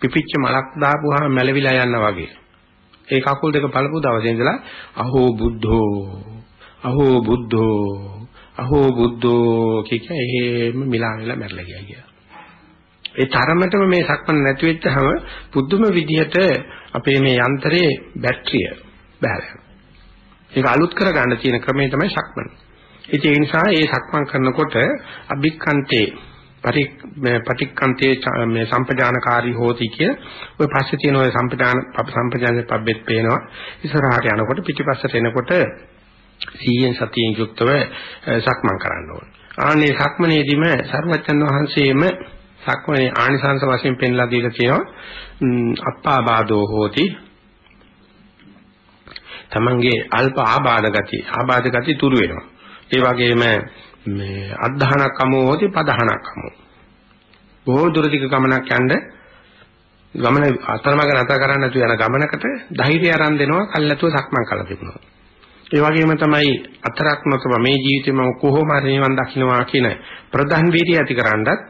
පිපිච්ච මලක් දාපුවාම මැලවිලා යනවා වගේ. ඒ කකුල් දෙක බලපු දවසේ ඉඳලා අහෝ බුද්ධෝ අහෝ බුද්ධෝ අහෝ බුද්ධෝ කිය එහෙම මිලා වෙලා මැරලා ගියා කියලා. ඒ තරමටම මේ සක්මන් නැති වෙච්චහම පුදුම විදිහට අපේ මේ යන්ත්‍රයේ බැටරිය බහැලා. ඒක අලුත් කරගන්න තියෙන ක්‍රමය තමයි සක්මන්. ඒ නිසා ඒ සක්මන් කරනකොට අභික්කන්තේ පටික්කන්තේ මේ සම්පජානකාරී හෝති කිය ඔය පස්සේ තියෙන ඔය සම්පජාන සම්පජාන පබ්බෙත් පේනවා ඉස්සරහට යනකොට පිටිපස්සට එනකොට සීයෙන් සතියෙන් යුක්තව සක්මන් කරන්න ඕන. ආනේ සක්මනේදීම සර්වචන් වහන්සේම සක්මනේ ආනිසංස වශයෙන් පෙන්ලා දීලා තියෙනවා අප්පාබාධෝ හෝති තමන්ගේ අල්ප ආබාධ ගති ආබාධ ගති තුරු වෙනවා. ඒ වගේම මේ අද්ධහනක් අමෝති පදහනක් අමෝ. බොහෝ දුරදිග ගමනක් යන්න ගමන අතරමඟ නැතර කරන්න නැතුව යන ගමනකට ධෛර්යය ආරම්භ දෙනවා කල්ැතුව සක්මන් කළා තිබුණා. ඒ වගේම තමයි අතරක් නොතම මේ ජීවිතේ මම කොහොම හරි නිවන් දකින්නවා කියන ප්‍රධාන වීර්යය ඇතිකරනවත්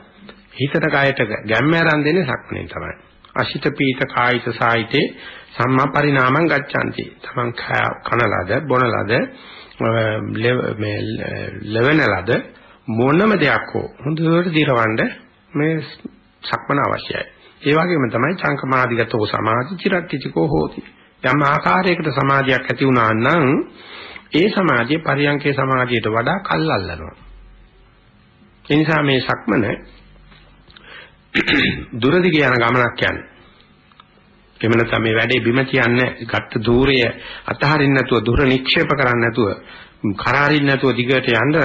හිතට කයට ගැම්ම ආරම්භ දෙන්නේ සක්මනේ තමයි. අශිත පීත කායිත සායිතේ සම්මා පරිණාමං ගච්ඡanti. තමන් කනලද බොනලද මේ ලෙවනලද මොනම දෙයක් හෝ හොඳට දිරවන්න මේ සක්මන අවශ්‍යයි. ඒ වගේම තමයි චංකමාදිගතෝ සමාධි චිරට්ටිචකෝ හෝති. යම් ආකාරයකට සමාධියක් ඇති වුණා නම් ඒ සමාධිය පරියංකේ සමාධියට වඩා කල් අල්ලනවා. ඒ නිසා මේ සක්මන දුරදිග යන ගමනක් යන්නේ. එහෙම නැත්නම් මේ වැඩේ බිම කියන්නේ ගත්ත දූරය අතහරින්න නැතුව දුර නික්ෂේප කරන්න නැතුව කරාරින්න නැතුව දිගට යන්න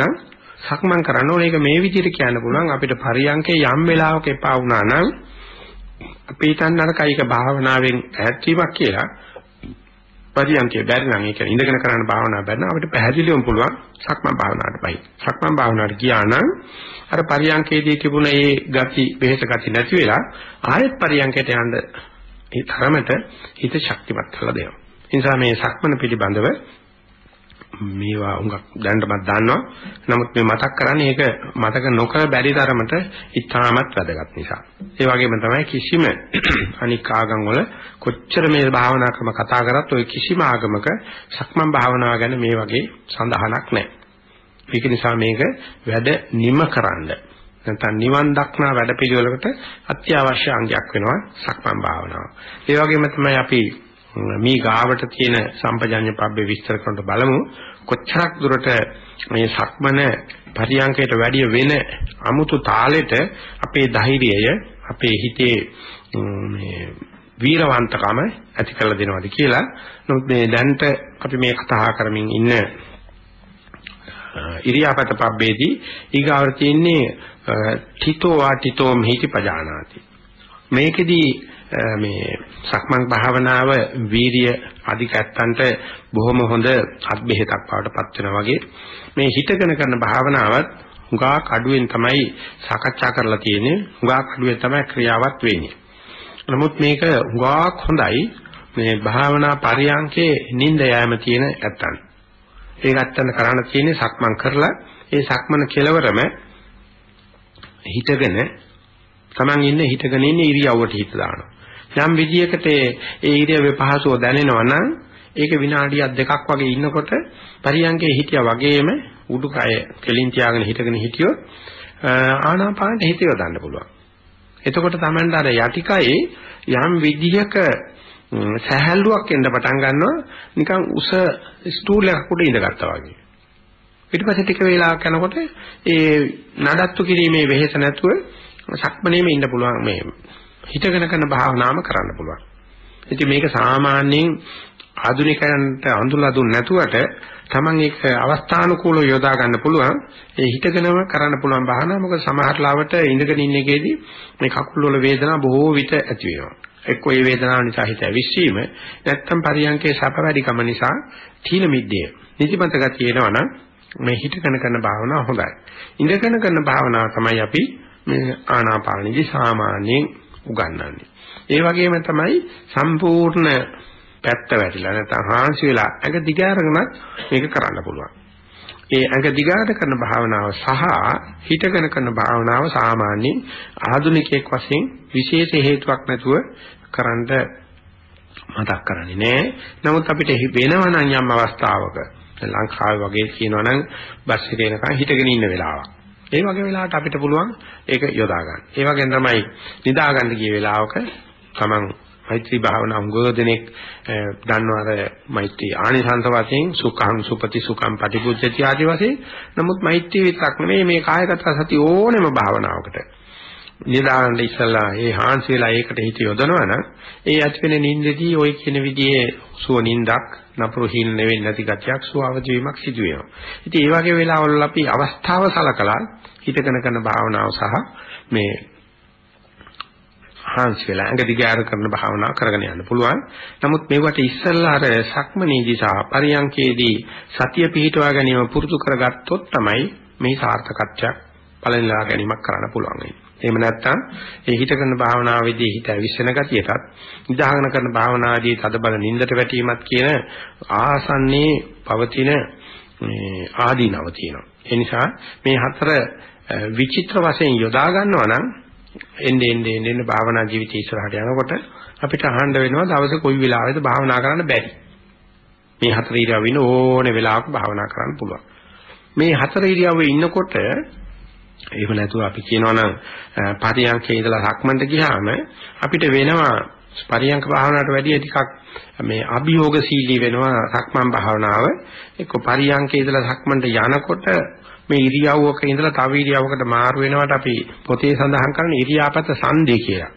සක්මන් කරන්න ඕනේ. ඒක මේ විදිහට කියන්න පුළුවන් අපිට පරියංකේ යම් වෙලාවක එපා වුණා නම් අපි හිතන්න අර කයික භාවනාවෙන් ඈත් වීමක් කියලා පරියන්කේ බැරි නම් ඒක ඉඳගෙන කරන්න භාවනාව බැරි නම් අපිට පැහැදිලිවම පුළුවන් සක්මන් භාවනාවට බයි. සක්මන් භාවනාවට ගියා නම් අර පරියන්කේදී තිබුණ ඒ ගති බෙහෙත ගති නැති වෙලා ආයෙත් පරියන්කයට යන්න ඒ තරමට හිත ශක්තිමත් කරලා දෙනවා. ඒ නිසා මේ සක්මන පිළිබඳව මේවා උඟක් දැනටමත් දන්නවා. නමුත් මේ මතක් කරන්නේ ඒක මතක නොකර බැරි තරමට ඉතාමත් වැදගත් නිසා. ඒ වගේම තමයි කිසිම අනික් ආගම් වල කොච්චර මේ භාවනා ක්‍රම කතා කරත් ওই කිසිම ආගමක සක්මන් භාවනාව ගැන මේ වගේ සඳහනක් නැහැ. ඒක නිසා මේක වැඩ නිම කරන්න නැත්නම් නිවන් දක්නා වැඩපිළිවෙලකට අත්‍යවශ්‍ය අංගයක් වෙනවා සක්මන් භාවනාව. ඒ වගේම තමයි අපි මේ ගාවට තියෙන සම්පජඤ්ඤ පබ්බේ විස්තර කරනකොට බලමු කොච්චරක් දුරට මේ සක්මන පරියංකයට වැඩිය වෙන අමුතු තාලෙට අපේ ධෛර්යය අපේ හිතේ මේ වීරවන්තකම ඇති කරලා දෙනවද කියලා. නමුත් මේ දැන්ට අපි මේ කතා කරමින් ඉන්න ඉරියාපත පබ්බේදී ඊගාවට තියෙන්නේ තිතෝ වාටිතෝ මෙහිති පජානාති. මේකෙදී මේ සක්මන් භාවනාව වීරිය අධිකත්තන්ට බොහොම හොඳ අත්බෙහෙතක් බවටපත් වෙනවා වගේ. මේ හිතගෙන කරන භාවනාවත් හුඟා කඩුවෙන් තමයි සාකච්ඡා කරලා තියෙන්නේ. හුඟා කඩුවෙන් තමයි ක්‍රියාවත් වෙන්නේ. නමුත් මේක හුඟා හොඳයි. මේ භාවනා පරියන්කේ නිින්ද යෑම තියෙන ඇත්තන්. ඒක ඇත්තන් කරන්න තියෙන්නේ සක්මන් කරලා. ඒ සක්මන කෙලවරම හිතගෙන Taman ඉන්නේ හිතගෙන ඉන්නේ ඉරියව්වට හිත දානවා යම් විදියකට ඒ ඉරියව්වේ පහසුව දැනෙනවා නම් ඒක විනාඩියක් දෙකක් වගේ ඉන්නකොට පරියංගේ හිටියා වගේම උඩුකය කෙලින් තියාගෙන හිටගෙන හිටියොත් ආනාපානට හිත යොදන්න පුළුවන්. එතකොට තමයි අර යටිකයේ යම් විදියක සහැල්ලුවක් එන්න පටන් ගන්නවා නිකන් උස ස්ටූල් එකක් උඩ ඉඳගත්තා වගේ. ඊට පස්සේ ටික වේලාවක් යනකොට ඒ නඩත්තු කිරීමේ වෙහෙස නැතුව සක්මනේම ඉන්න පුළුවන් මේ හිතගෙන කරන භාවනාවම කරන්න පුළුවන්. ඉතින් මේක සාමාන්‍යයෙන් ආධුනිකයන්ට අඳුලා දුන්න නැතුවට Taman ඒක අවස්ථානුකූලව යොදා ගන්න පුළුවන්. ඒ හිතගෙනම කරන්න පුළුවන් භාවනාව මොකද සමහර ලාවට ඉඳගෙන ඉන්න එකේදී මේ කකුල් වල වේදනාව බොහෝ විට ඇති වෙනවා. එක්ක ඒ වේදනාව නිසා හිත ඇවිස්සීම නැත්තම් පරියන්කේ සැප වැඩිකම නිසා තීන මිද්දේ. නිදිමත ගතිය එනවනම් මේ හිතගෙන කරන භාවනාව හොඳයි. ඉඳගෙන කරන භාවනාව තමයි අපි මේ ආනාපානදී සාමාන්‍යයෙන් උගන්වන්නේ. ඒ වගේම තමයි සම්පූර්ණ පැත්ත වැටිලා නැත්නම් හාන්සි වෙලා ඇඟ දිගාරගෙනත් මේක කරන්න පුළුවන්. ඒ ඇඟ දිගාට කරන භාවනාව සහ හිතගෙන කරන භාවනාව සාමාන්‍යයෙන් ආධුනිකයෙක් වශයෙන් විශේෂ හේතුවක් නැතුව කරන්න මතක් කරන්නේ නෑ. නමුත් අපිට වෙනවා නම් යම් අවස්ථාවක ලංකාවේ වගේ කියනවා නම් බස් එකේ යනකම් හිටගෙන ඉන්න වෙලාවක්. ඒ වගේ වෙලාවට අපිට පුළුවන් ඒක යොදා ගන්න. ඒ වගේම තමයි නිදා ගන්න ගිය වෙලාවක තමන් මෛත්‍රී භාවනා උගෝදෙනෙක් දන්නවද මෛත්‍රී ආනිසංස වශයෙන් සුඛං සුපති සුඛං පටිපුච්චති ආදී වශයෙන් නමුත් මෛත්‍රී විතරක් නෙමෙයි මේ කායගත සති ඕනෙම භාවනාවකට නිදාගන්න ඉස්සලා ඒ හාන්සි වෙලා ඒකට හිත යොදනවා නම් ඒ ඇති වෙන නිින්දදී ওই කියන විදිහේ සුව නිින්දක් නපුරු හිල් නෙවෙයි නැති ගතියක් සුව අවදි වීමක් සිදු වෙනවා. ඉතින් ඒ වගේ වෙලාවවල අපි අවස්ථාව සලකලා හිතගෙන කරන භාවනාව සහ මේ හාන්සි වෙලා ඇඟ දිගාර කරන භාවනාව කරගෙන යන්න පුළුවන්. නමුත් මේවට ඉස්සෙල්ලා අර සක්මනීදී සහ පරියංකේදී සතිය පිහිටවා ගැනීම පුරුදු කරගත්තොත් තමයි මේ සාර්ථකත්වයක් පළලලා ගැනීමක් කරන්න පුළුවන් වෙන්නේ. එහෙම නැත්නම් ඒ හිත කරන භාවනාවේදී හිත විශ්සන ගතියටත් නිදාගෙන කරන භාවනාවේදී තදබල නින්දට වැටීමත් කියන ආසන්නේ පවතින මේ ආදීනව තියෙනවා. ඒ නිසා මේ හතර විචිත්‍ර වශයෙන් යොදා ගන්නවා නම් එන්නේ එන්නේ එන්නේ භාවනා ජීවිතය ඉස්සරහට යනකොට අපිට අහන්න වෙනවා දවසේ කොයි වෙලාවෙද භාවනා කරන්න බැරි. මේ හතර ඉරියව්ව ඉන්න ඕනේ වෙලාවක භාවනා කරන්න පුළුවන්. මේ හතර ඉරියව්වේ ඉන්නකොට එහෙම නැතුව අපි කියනවා නම් පරියන්කේ ඉඳලා සක්මන්ට ගියාම අපිට වෙනවා පරියන්ක භාවනාවට වැඩිය ටිකක් මේ අභියෝගශීලී වෙනවා සක්මන් භාවනාව එක්ක පරියන්කේ ඉඳලා සක්මන්ට යනකොට මේ ඉරියව්වක ඉඳලා තව ඉරියව්වකට මාරු වෙනවට අපි පොතේ සඳහන් කරන ඉරියාපත සංදේ කියලා.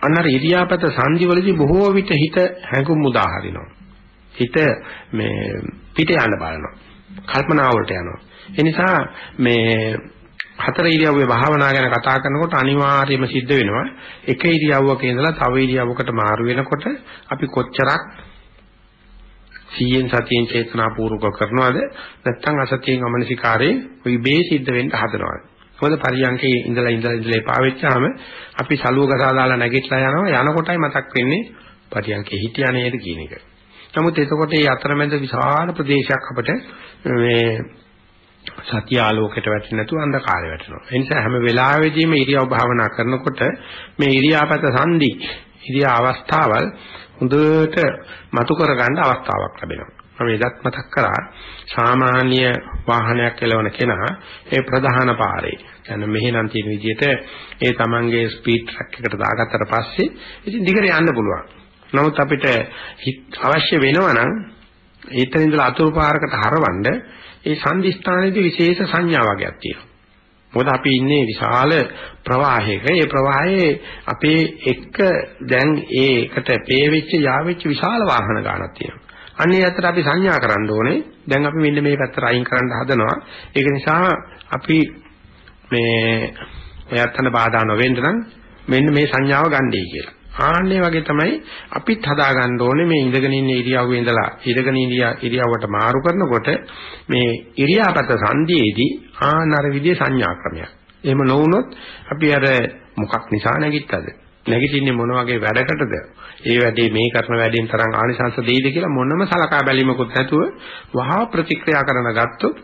අන්නර ඉරියාපත සංදි වලදී බොහෝ විට හිත හැඟුම් මුදා හරිනවා. හිත මේ පිට යන්න බලනවා. කල්පනා වලට යනවා. ඒ නිසා මේ හතර ඉරියව්වේ භාවනා ගැන කතා කරනකොට අනිවාර්යයෙන්ම සිද්ධ වෙනවා. එක ඉරියව්වක ඉඳලා තව ඉරියව්වකට මාරු වෙනකොට අපි කොච්චරක් සීයෙන් සතියෙන් චේතනාපූර්වක කරනවද නැත්නම් අසතියෙන් අමනසිකාරේ විබේ සිද්ධ වෙන්න හදනවද? මොකද පරියන්කේ ඉඳලා ඉඳලා ඉඳලා පාවෙච්චාම අපි සලුව ගසා දාලා නැගිටලා යනවා. යනකොටයි මතක් වෙන්නේ පරියන්කේ හිටියා නේද කියන එක. නමුත් එතකොට මේ අතරමැද විශාල ප්‍රදේශයක් අපිට මේ සතිය ආලෝකයට වැටෙන්නේ නැතුව අන්ධකාරය වැටෙනවා. ඒ නිසා හැම වෙලාවෙදීම ඉරියව් භාවනා කරනකොට මේ ඉරියාපත සංදි ඉරියා අවස්ථාවල් හොඳට මතු කරගන්න අවස්ථාවක් ලැබෙනවා. මම එදත් මතක් කරා සාමාන්‍ය වාහනයක් එලවන කෙනා ඒ ප්‍රධාන පාරේ යන මෙහෙනම් තියෙන විදිහට ඒ Tamange ස්පීඩ් ට්‍රැක් එකට දාගත්තට පස්සේ ඉතින් දිගට යන්න පුළුවන්. නමුත් අපිට අවශ්‍ය වෙනවා නම් ඒතන ඉඳලා අතුරු පාරකට හරවන්න ඒ සංදිස්ථානයේදී විශේෂ සංඥා වර්ගයක් තියෙනවා. මොකද අපි ඉන්නේ විශාල ප්‍රවාහයක. ඒ ප්‍රවාහයේ අපේ එක්ක දැන් ඒකට පේවිච්ච යාවිච්ච විශාල වාහන ගානක් තියෙනවා. අන්නේ අතර අපි සංඥා කරන්න ඕනේ. දැන් අපි මෙන්න මේ පැත්තට අයින් කරන්න හදනවා. ඒක නිසා අපි මේ ඔයත්තන බාධා නොවෙන්න නම් මෙන්න මේ සංඥාව ගන්නයි කියලා. ආන්නේ වගේ තමයි අපිත් හදාගන්න ඕනේ මේ ඉඳගෙන ඉන්න ඉරියව්වේ ඉඳලා ඉඳගෙන ඉරියව්වට මාරු කරනකොට මේ ඉරියාපත සංදීයේදී ආනර විදිය සංඥා ක්‍රමයක්. එහෙම නොවුනොත් අපි අර මොකක් නිසා නැගිට්ටද? නැගිටින්නේ මොන වගේ වැඩකටද? ඒ වැඩේ මේ කරන වැඩෙන් තරම් ආනිසංස දෙයිද කියලා මොනම සලකා බැලීමකුත් නැතුව වහා ප්‍රතික්‍රියා කරන ගත්තොත්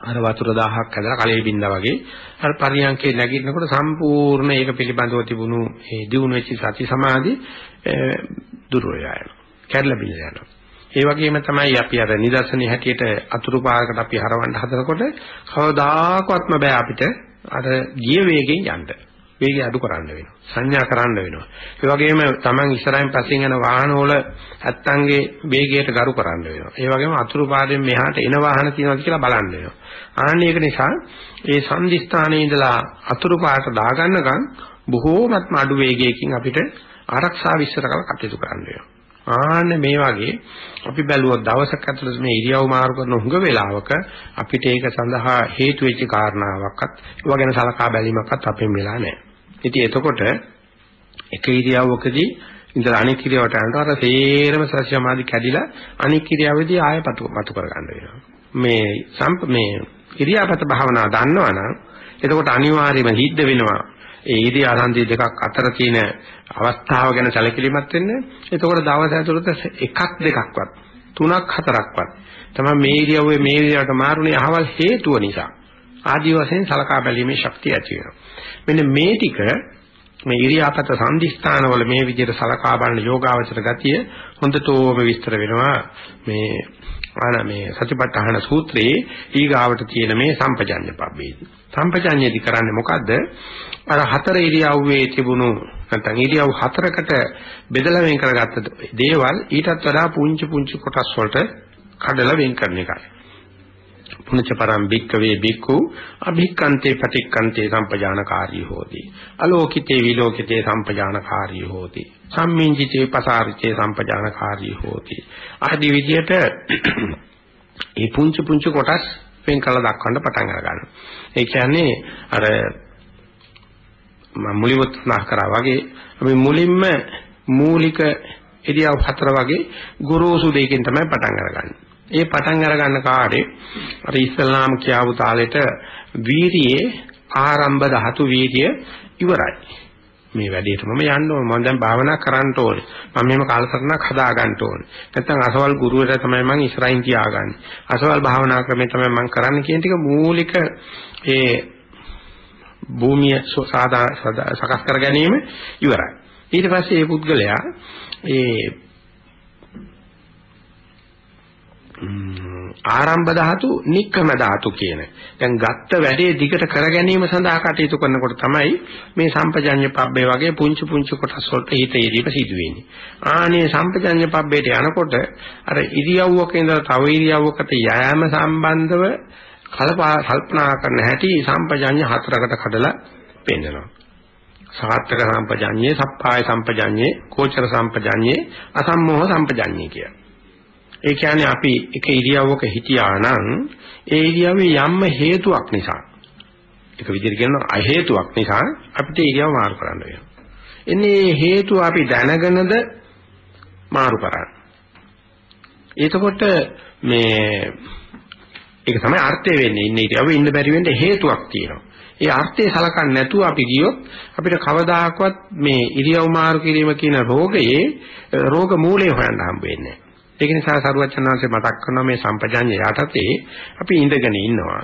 අර වතුර දහහක් ඇදලා කලෙ බින්දා වගේ අර පරියන්කේ නැගිටිනකොට සම්පූර්ණ ඒක පිළිබඳව තිබුණු ඒ දියුණු වෙච්ච සති සමාධි දුර්වල යනවා. කැඩලා බිඳ යනවා. ඒ වගේම තමයි අපි අර නිදර්ශනයේ හැටියට අතුරු පාරකට අපි හරවන්න හදනකොට කවදාකවත්ම බෑ අපිට අර ගිය වේගෙන් යන්න. වේගය අඩු කරන්න වෙනවා. සංඥා කරන්න වෙනවා. ඒ වගේම Taman ඉස්සරහින් පස්සෙන් යන වාහන වල ඇත්තන්ගේ වේගයට ගරු කරන්න වෙනවා. ඒ වගේම අතුරු පාරෙන් මෙහාට එන වාහන තියෙනවද කියලා බලන්න වෙනවා. ආන්න ඒක නිසා ඒ සංදිස්ථානයේ ඉඳලා අතුරු පාරට දාගන්නකම් බොහෝමත්ම අඩු වේගයකින් අපිට ආරක්ෂා විශ්සර කරලා කටයුතු කරන්න වෙනවා. ආන්න මේ වගේ අපි බැලුවොත් දවසක් ඇතුළත මේ ඉරියව් මාරු කරන හුඟ වෙලාවක අපිට ඒක සඳහා හේතු වෙච්ච කාරණාවක්වත් ඒවා ගැන සලකා බැලීමක්වත් අපෙන් වෙලා නැහැ. ඉතින් එතකොට එක ඉරියව්වකදී ඉඳලා අනික් ඉරියවට යනකොට අර සේරම සත්‍යමාදි කැඩිලා අනික් ඉරියව්වේදී ආය පතු පතු කරගන්න වෙනවා. මේ සම්ප මේ ඉරියාපත භාවනා දන්නවනම් එතකොට අනිවාර්යයෙන්ම හිද්ද වෙනවා. ඒ ඉරියාසන්දී දෙකක් අතර තියෙන අවස්ථාව ගැන සැලකිලිමත් වෙන්න. එතකොට දවස් ඇතුළත එකක් දෙකක්වත් තුනක් හතරක්වත් තමයි මේ ඉරියව්වේ මේ ඉරියවට මාරුනේ අහවල් හේතුව නිසා. ආදි වශයෙන් සලකා බැලීමේ ශක්තිය ඇති වෙනවා. මෙන්න මේ ටික මේ ඉරියාපත සංදිස්ථානවල මේ විදිහට සලකා බලන යෝගාවචර ගතිය හොඳටම විස්තර වෙනවා මේ ආන මේ සතිපට්ඨාන සූත්‍රයේ ඊගාවට තියෙන මේ සම්පජඤ්ඤ පබ්බේදී. සම්පජඤ්ඤයේදී කරන්නේ මොකද්ද? අර හතර ඉරියව්වේ තිබුණු නැත්නම් ඉරියව් හතරකට බෙදලා වෙන් කරගත්ත දේවල් ඊටත් වඩා පුංචි පුංචි කොටස් වලට කඩලා වෙන් කරන එකයි. පුනච පරම් භික්කවේ භික්ඛු අභික්කන්තේ පටික්කන්තේ සම්පජානකාරී හෝති. අලෝකිතේ විලෝකිතේ සම්පජානකාරී හෝති. සම්මිංජිතේ පසාරිතේ සම්පජානකාරී හෝති. ආදී විදිහට මේ පුංචි පුංචි කොටස් වෙන් කළ දක්වන්න පටන් ගන්නවා ඒ කියන්නේ අර මම මුලින්ම සඳහන් කරා වගේ අපි මුලින්ම මූලික ඉරියව් හතර වගේ ගුරුසු දෙකකින් තමයි පටන් අරගන්නේ. ඒ පටන් අර ගන්න කාර්යේ අර ඉස්ලාම් කියාවු තාලෙට වීරියේ ආරම්භ ධාතු වීර්ය ඉවරයි. මේ වැඩේට මම යන්න ඕනේ. මම දැන් භාවනා කරන්න ඕනේ. මම මෙහෙම කාලසටහනක් හදා ගන්න ඕනේ. නැත්නම් අසවල් ගුරුවරයා තමයි මම ඉස්සරහින් තියාගන්නේ. අසවල් භාවනා ක්‍රමය තමයි මම කරන්න කියන ටික මූලික ඒ භූමිය සාදා සකස් කර ගැනීම ඉවරයි. ඊට පස්සේ මේ පුද්ගලයා ඒ ආරම්භ ධාතු, නික්කම ධාතු කියන. දැන් ගත්ත වැඩේ දිගට කර ගැනීම සඳහා කටයුතු කරනකොට තමයි මේ සම්පජඤ්ඤ පබ්බේ වගේ පුංචි පුංචි කොටස් වලට හිත යෙදීම සිදු වෙන්නේ. ආනේ සම්පජඤ්ඤ පබ්බේට යනකොට අර ඉරියව්වක ඉඳලා තව ඉරියව්වකට යෑම සම්බන්ධව කලපා කල්පනා කරන හැටි සම්පජඤ්ඤ හතරකට කඩලා පෙන්නනවා. සාත්‍තක සම්පජඤ්ඤේ, සප්පාය සම්පජඤ්ඤේ, කෝචර සම්පජඤ්ඤේ, අසම්මෝහ සම්පජඤ්ඤේ කියලා. ඒ කියන්නේ අපි එක ඉරියව්වක හිටියා නම් ඒ ඉරියව්වේ යම්ම හේතුවක් නිසා එක විදිහට කියනවා අ හේතුවක් නිසා අපිට ඉරියව් මාරු කරන්න වෙනවා. එන්නේ හේතුව අපි දැනගෙනද මාරු කරන්නේ. එතකොට මේ ඒක තමයි අර්ථය වෙන්නේ. ඉන්නේ ඉරියව්වේ ඉන්න බැරි වෙන්න හේතුවක් තියෙනවා. ඒ අර්ථය සලකන්නේ නැතුව අපි ගියොත් අපිට කවදාකවත් මේ ඉරියව් මාරු කිරීම කියන රෝගයේ රෝග මූලය හොයන්න හම්බ වෙන්නේ නැහැ. ඒක නිසා සරුවචනාංශේ මතක් කරනවා මේ සම්පජාඤ්ඤ යටතේ අපි ඉඳගෙන ඉන්නවා.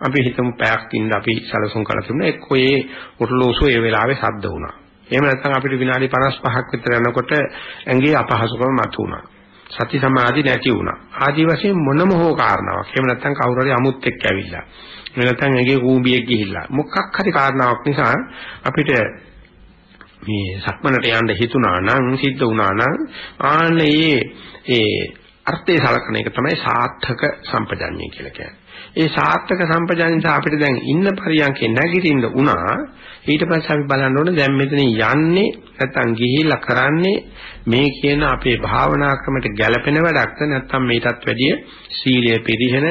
අපි හිතමු පැයක් ඉඳ අපි සැලසුම් කරලා තිබුණා එක්කෝ ඒ ඔරලෝසු ඒ වෙලාවේ සද්ද වුණා. එහෙම නැත්නම් අපිට විනාඩි 55ක් විතර යනකොට ඇඟේ අපහසුකම මතුවුණා. සති සමාධි නැති වුණා. ආදි වශයෙන් මොනම හෝ කාරණාවක්. එහෙම නැත්නම් කවුරු හරි අමුත් එක්ක ඇවිල්ලා. එහෙම නැත්නම් ඇඟේ කූඹියක් ගිහිල්ලා. මොකක් හරි කාරණාවක් නිසා අපිට මේ සක්මනට යන්න හිතුණා නම් සිද්ධ වුණා නම් ආන්නේ ඒ අර්ථය සලකන එක තමයි සාර්ථක සම්පජඤ්ඤය කියලා කියන්නේ. ඒ සාර්ථක සම්පජඤ්ඤය අපිට දැන් ඉන්න පරියන්කේ නැගිටින්න උනා ඊට පස්සේ අපි බලන්න ඕනේ දැන් මෙතන යන්නේ නැත්නම් ගිහිල්ලා කරන්නේ මේ කියන අපේ භාවනා ක්‍රමයට ගැළපෙන වැඩක්ද නැත්නම් මේකටත් වැඩිය සීලය පිරිහෙන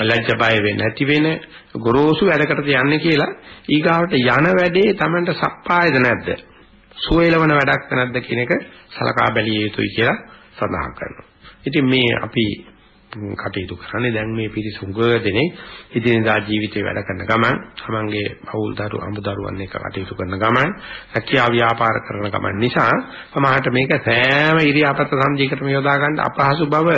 ලැජ්ජ බය වෙන්නේ නැති වෙන ගොරෝසු වැඩකටද යන්නේ කියලා ඊගාවට යන වැඩේ Tamanට සප්පායද නැද්ද සුවයලවන වැඩක් නැද්ද කියන එක සලකා බැලිය යුතුයි කියලා සඳහන් කරනවා. ඉතින් මේ අපි කටයුතු කරන්නේ දැන් මේ පිරිසුඟ දෙනේ ඉදිනදා ජීවිතේ වැඩ කරන ගමන් තමන්ගේ පවුල් දරු අමුදරුවන් එක්ක කටයුතු කරන ගමන් රැකියාව ව්‍යාපාර කරන ගමන් නිසා සමහරට මේක සෑම ඉරියාපත සංජීකටම යොදා ගන්න අපහසු බව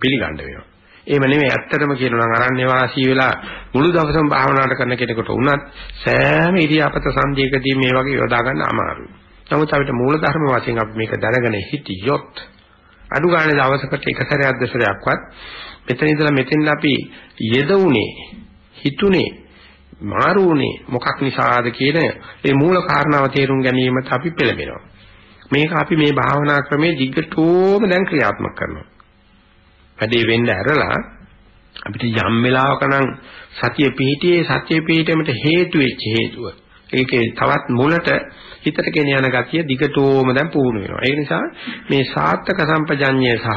පිළිගන්න වෙනවා. එහෙම නෙමෙයි ඇත්තටම කියනවා නම් අරණ්‍ය වාසී වෙලා මුළු දවසම භාවනාවට කරන කෙනෙකුට වුණත් සෑම ඉරියාපත සංජීකදී මේ වගේ යොදා ගන්න අමාරුයි. නමුත් අපිට මූල ධර්ම වශයෙන් අපි මේක දැනගෙන හිටියොත් අඩු ගානේ දවසකට එක සැරයක් දෙසරයක්වත් මෙතන ඉඳලා මෙතෙන් අපි යෙදුනේ හිතුනේ මාරුනේ මොකක් නිසාද කියන මේ මූල කාරණාව තේරුම් ගැනීමත් අපි පෙළඹෙනවා. මේක අපි මේ භාවනා ක්‍රමයේ දිග්ගටෝම දැන් ක්‍රියාත්මක කරනවා. වැඩේ වෙන්න ඇරලා අපිට යම් වෙලාවක නම් සතිය පිහිටියේ සතිය පිහිටීමට හේතු වෙච්ච හේතුව. ඒකේ තවත් මුලට හිතට ගෙන යන ගතිය දිගටෝම දැන් පුහුණු වෙනවා. ඒ නිසා මේ සාත්තක සම්පජඤ්ඤය සහ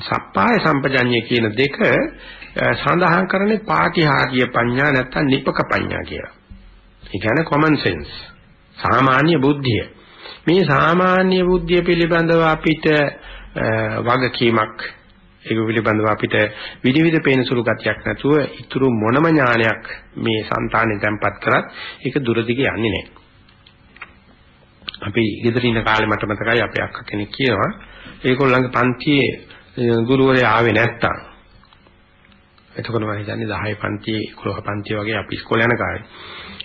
සප්පාය සම්පජඤ්ඤය කියන දෙක සඳහන් කරන්නේ පාටිහාරීය පඤ්ඤා නැත්තම් නිපක පඤ්ඤා කියලා. ඒ කියන්නේ common sense. සාමාන්‍ය බුද්ධිය. මේ සාමාන්‍ය බුද්ධිය පිළිබඳව අපිට වගකීමක් ඒක පිළිබඳව අපිට විවිධ පේන සුළු ගතියක් නැතුව ඊතුරු මොනම ඥානයක් මේ సంతානෙ තැම්පත් කරත් ඒක දුරදිග යන්නේ නැහැ. අපි ගෙදර ඉන්න කාලේ මට මතකයි අපේ අක්කා කෙනෙක් කියනවා ඒගොල්ලන්ගේ පන්තියේ ගුරුවරයා ආවේ නැත්තම් එතකොට මම හිතන්නේ 10 පන්තියේ 11 පන්තිය වගේ අපි ඉස්කෝලේ යන කාලේ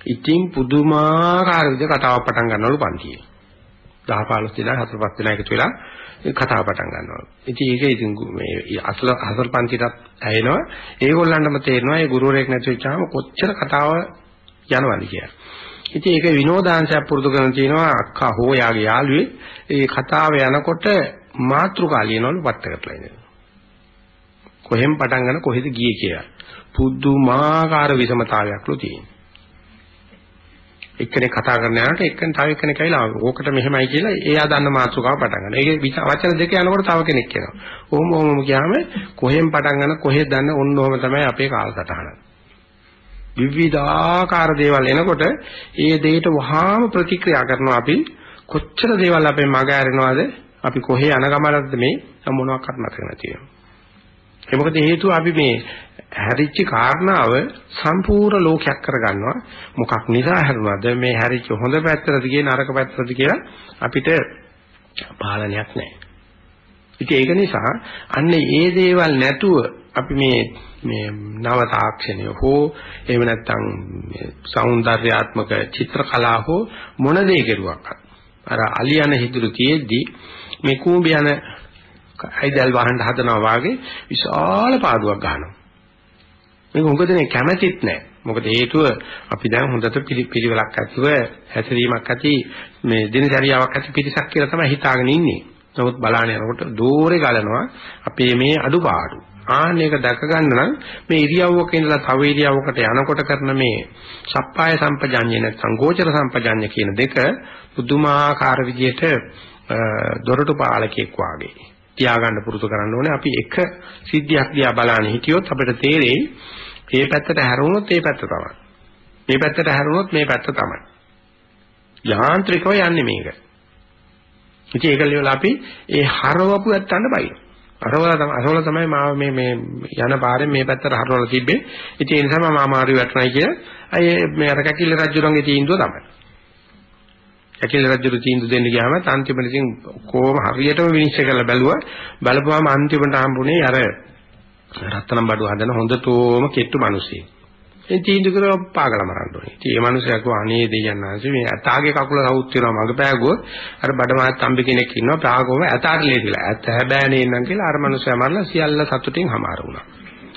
ඉතින් පුදුමාකාර විදිහට කතාවක් පටන් ගන්නවලු පන්තියේ 10 15 දෙනා හතර පහ දෙනා එකතු වෙලා කතාව පටන් ගන්නවා. ඉතින් ඒක ඉතින් මේ අසල අසල් පන්තිටත් ඇහෙනවා. ඒගොල්ලන්ටම තේරෙනවා ඒ ගුරුවරයෙක් නැති වෙච්චාම කොච්චර කතාව යනවද කියලා. ඉතින් ඒක විනෝදාංශයක් පුරුදු කරන තියෙනවා අක්කා හෝ යාගේ යාළුවේ ඒ කතාව යනකොට මාත්‍රිකා ලියනවලු වත්තකටලා ඉඳලා. කොහෙන් පටන් ගන්න කොහෙද ගියේ කියලා. පුදුමාකාර විසමතාවයක්ලු තියෙනවා. එක්කෙනෙක් කතා කරන යනකොට එක්කෙනෙක් තව එක්කෙනෙක් ඇවිල්ලා ඕකට මෙහෙමයි කියලා එයා දන්න මාතෘකාව පටන් ගන්නවා. ඒකේ වචන දෙක යනකොට තව කෙනෙක් එනවා. ඔහොම ඔහොම ගියාම කොහෙන් පටන් ගන්න කොහෙද දන්න ඔන්න ඔහොම තමයි අපේ කාලසටහන. විවිධාකාර දේවල් එනකොට ඒ දෙයට වහාම ප්‍රතික්‍රියා කරනවා අපි. කොච්චර දේවල් අපේ මග ඇරෙනවද? අපි කොහේ යන ගමනක්ද මේ? මොනවාක්වත් මතක නැති වෙනවා ඒ මොකද හේතුව අපි මේ හැරිච්ච කාරණාව සම්පූර්ණ ලෝකයක් කරගන්නවා. මොකක් නිසා හැරුණාද? මේ හැරිච්ච හොඳ පැත්තටද කියන නරක පැත්තටද කියලා අපිට පාලනයක් නැහැ. ඉතින් ඒක නිසා අන්නේ ඒ දේවල් නැතුව අපි මේ මේ නව තාක්ෂණය හෝ එහෙම නැත්නම් సౌందర్యාත්මක චිත්‍ර කලා හෝ මොන දේ කෙරුවක්වත් අර අලියන හිතුළු තියේදී මේ කූඹ යන අයිදල් වහන්න හදනවා වාගේ විශාල පාඩුවක් ගන්නවා මේක මොකදනේ කැමැතිත් නැහැ මොකද හේතුව අපි දැන් හොඳට පිළිවෙලක් ඇතිව හැසිරීමක් ඇති මේ දිනචරියාවක් ඇති පිරිසක් කියලා තමයි හිතාගෙන ඉන්නේ. නමුත් බලාන යනකොට දෝරේ ගලනවා අපේ මේ අඩුපාඩු. ආන්න එක දැක ගන්න නම් මේ ඉරියව්වක ඉඳලා තව ඉරියව්වකට යනකොට කරන මේ සප්පාය සම්පජාඤ්ඤය නැත්නම් ගෝචර සම්පජාඤ්ඤය කියන දෙක පුදුමාකාර විදිහට දොරටු පාලකෙක් වාගේ තියාගන්න පුරුදු කරන්න ඕනේ. අපි එක සිද්ධියක් දිහා බලන්නේ හිටියොත් අපිට තේරෙයි මේ පැත්තට හැරුණොත් මේ පැත්ත තමයි. මේ පැත්තට හැරුණොත් මේ පැත්ත තමයි. යාන්ත්‍රිකව යන්නේ මේක. ඉතින් ඒක ලියලා අපි ඒ හරවපු නැත්තඳ බයි. අරවල තමයි අරවල තමයි මාව මේ මේ යන පාරෙන් මේ පැත්තට හරවලා තිබ්බේ. ඉතින් ඒ නිසා මම ආමාරු වැටුණයි කිය. අය මේ අර කැකිල්ල රජුරන්ගේ තීන්දුව තමයි. කැකිල්ල රජුරු තීන්දුව දෙන්න ගියාම අන්තිමට ඉතින් කොහොම හරියටම විනිශ්චය කරලා බැලුවා. බලපුවාම අන්තිමට හම්බුනේ අර රත්තරන් බඩුව හදන හොඳතෝම කෙට්ටු මිනිස්සෙක්. ඒ තීන්දුව කරව පාගල මරන්න ඕනේ. ඉතින් මේ මිනිස්සයා කිව්වා අනේ දෙයයන් ආංශ මේ ඇතාගේ කකුල සවුත් වෙනවා මග පෑගුවොත් අර බඩමාත් තම්බි කෙනෙක් ඉන්නවා පාගොම ඇතාට ලේදිලා. ඇත හැබෑනේ නං කියලා අර මිනිස්සයා මරලා සියල්ල සතුටින් හමාර වුණා.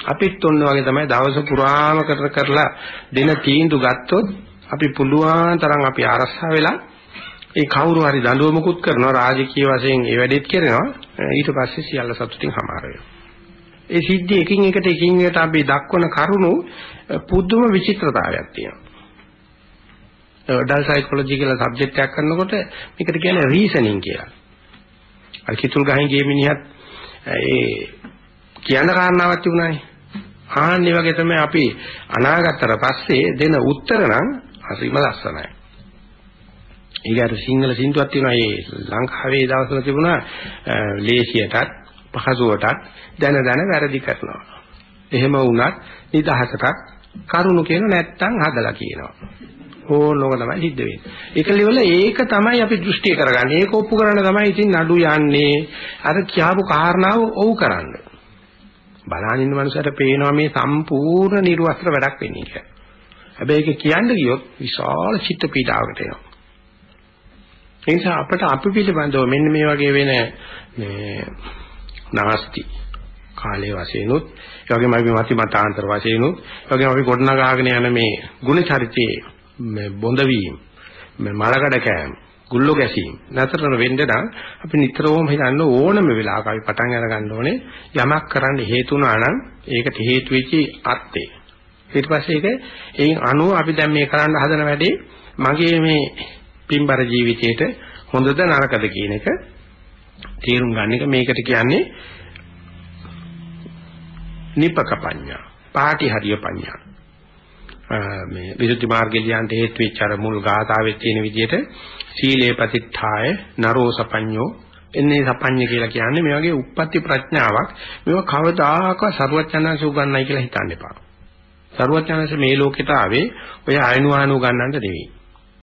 අපිත් ඔන්න වගේ තමයි දවස පුරාම කර කරලා දෙන තීන්දුව ගත්තොත් අපි පුළුවන් තරම් අපි ආරස්සා වෙලා ඒ කවුරු හරි දඬුවමකුත් කරනවා රාජකීය වශයෙන් ඒ වැඩේත් කරනවා ඊට පස්සේ සියල්ල සතුටින් හමාර වෙනවා. ඒ සිද්ධි එකින් එකට එකින් එකට අපි දක්වන කරුණු පුදුම විචිත්‍රතාවයක් තියෙනවා. ඩල් සයිකොලොජි කියලා සබ්ජෙක්ට් එකක් කරනකොට මේකට කියන්නේ රීසනින් කියලා. අර කිතුල් ගහින් ගිය මිනිහත් ඒ කියන කාරණාවක් තිබුණානේ. ආන්නේ වගේ තමයි අපි අනාගතතර පස්සේ දෙන උත්තර නම් හරිම ලස්සනයි. ඒක අර සිංහල සින්දුවක් තියෙනවා ඒ ලංකාවේ දවස්වල තිබුණා ලේසියටත් පහසුවටත් දැන දැන වැරදි කරනවා. එහෙම වුණත් නිදහසට කරුණු කියන නැත්තම් හදලා කියනවා. ඕනෝක තමයි සිද්ධ වෙන්නේ. ඒකලිවල ඒක තමයි අපි දෘෂ්ටි කරගන්නේ. ඒක ඔප්පු කරන්න තමයි ඉතින් නඩු යන්නේ. අර කියාපු කාරණාව ඔව් කරන්න. බලන ඉන්න මනුස්සයට පේනවා මේ සම්පූර්ණ නිර්වස්ත්‍ර වැඩක් වෙන්නේ කියලා. හැබැයි ඒක කියන්න ගියොත් විශාල චිත්ත පීඩාවකට එනවා. ඒ නිසා අපිට අපි පිළිබඳව මෙන්න මේ වගේ වෙන මේ නාස්ති කාලයේ වශයෙන්ුත් ඒ වගේම අපි මති මතාන්තර වශයෙන්ුත් ඒ වගේම අපි ගොඩනගාගෙන යන මේ ගුණ චරිතයේ මේ බොඳ වීම මේ මලකඩ කෑම ගුල්ලෝ ගැසීම් නැතරන වෙන්න නම් අපි නිතරම හිතන්න ඕනම වෙලාවක අපි පටන් අර ගන්න ඕනේ යමක් කරන්න හේතුණා නම් ඒකට හේතු වෙච්චි අර්ථය. ඊට පස්සේ ඒක එයින් අනුව අපි දැන් මේ කරන්න හදන වැඩේ මගේ මේ පින්බර ජීවිතේට හොඳද නරකද කියන එක තේරුම් ගන්න එක මේකට කියන්නේ නිපක පඤ්ඤා පාටි හරිය පඤ්ඤා මේ විසුද්ධි මාර්ගය ලියන්ට හේතු වෙච්ච අර මුල් ගාථාවේ තියෙන විදිහට සීලේ පතිත්ථාය නරෝ සපඤ්ඤෝ එන්නේ සපඤ්ඤ කියලා කියන්නේ මේ වගේ උප්පත්ති ප්‍රඥාවක් මේව කවදාකවත් සරුවචනanse උගන්නයි කියලා හිතන්න එපා. සරුවචනanse මේ ලෝකෙට ආවේ ඔය අයනුවානු ගන්නන්න නෙවෙයි.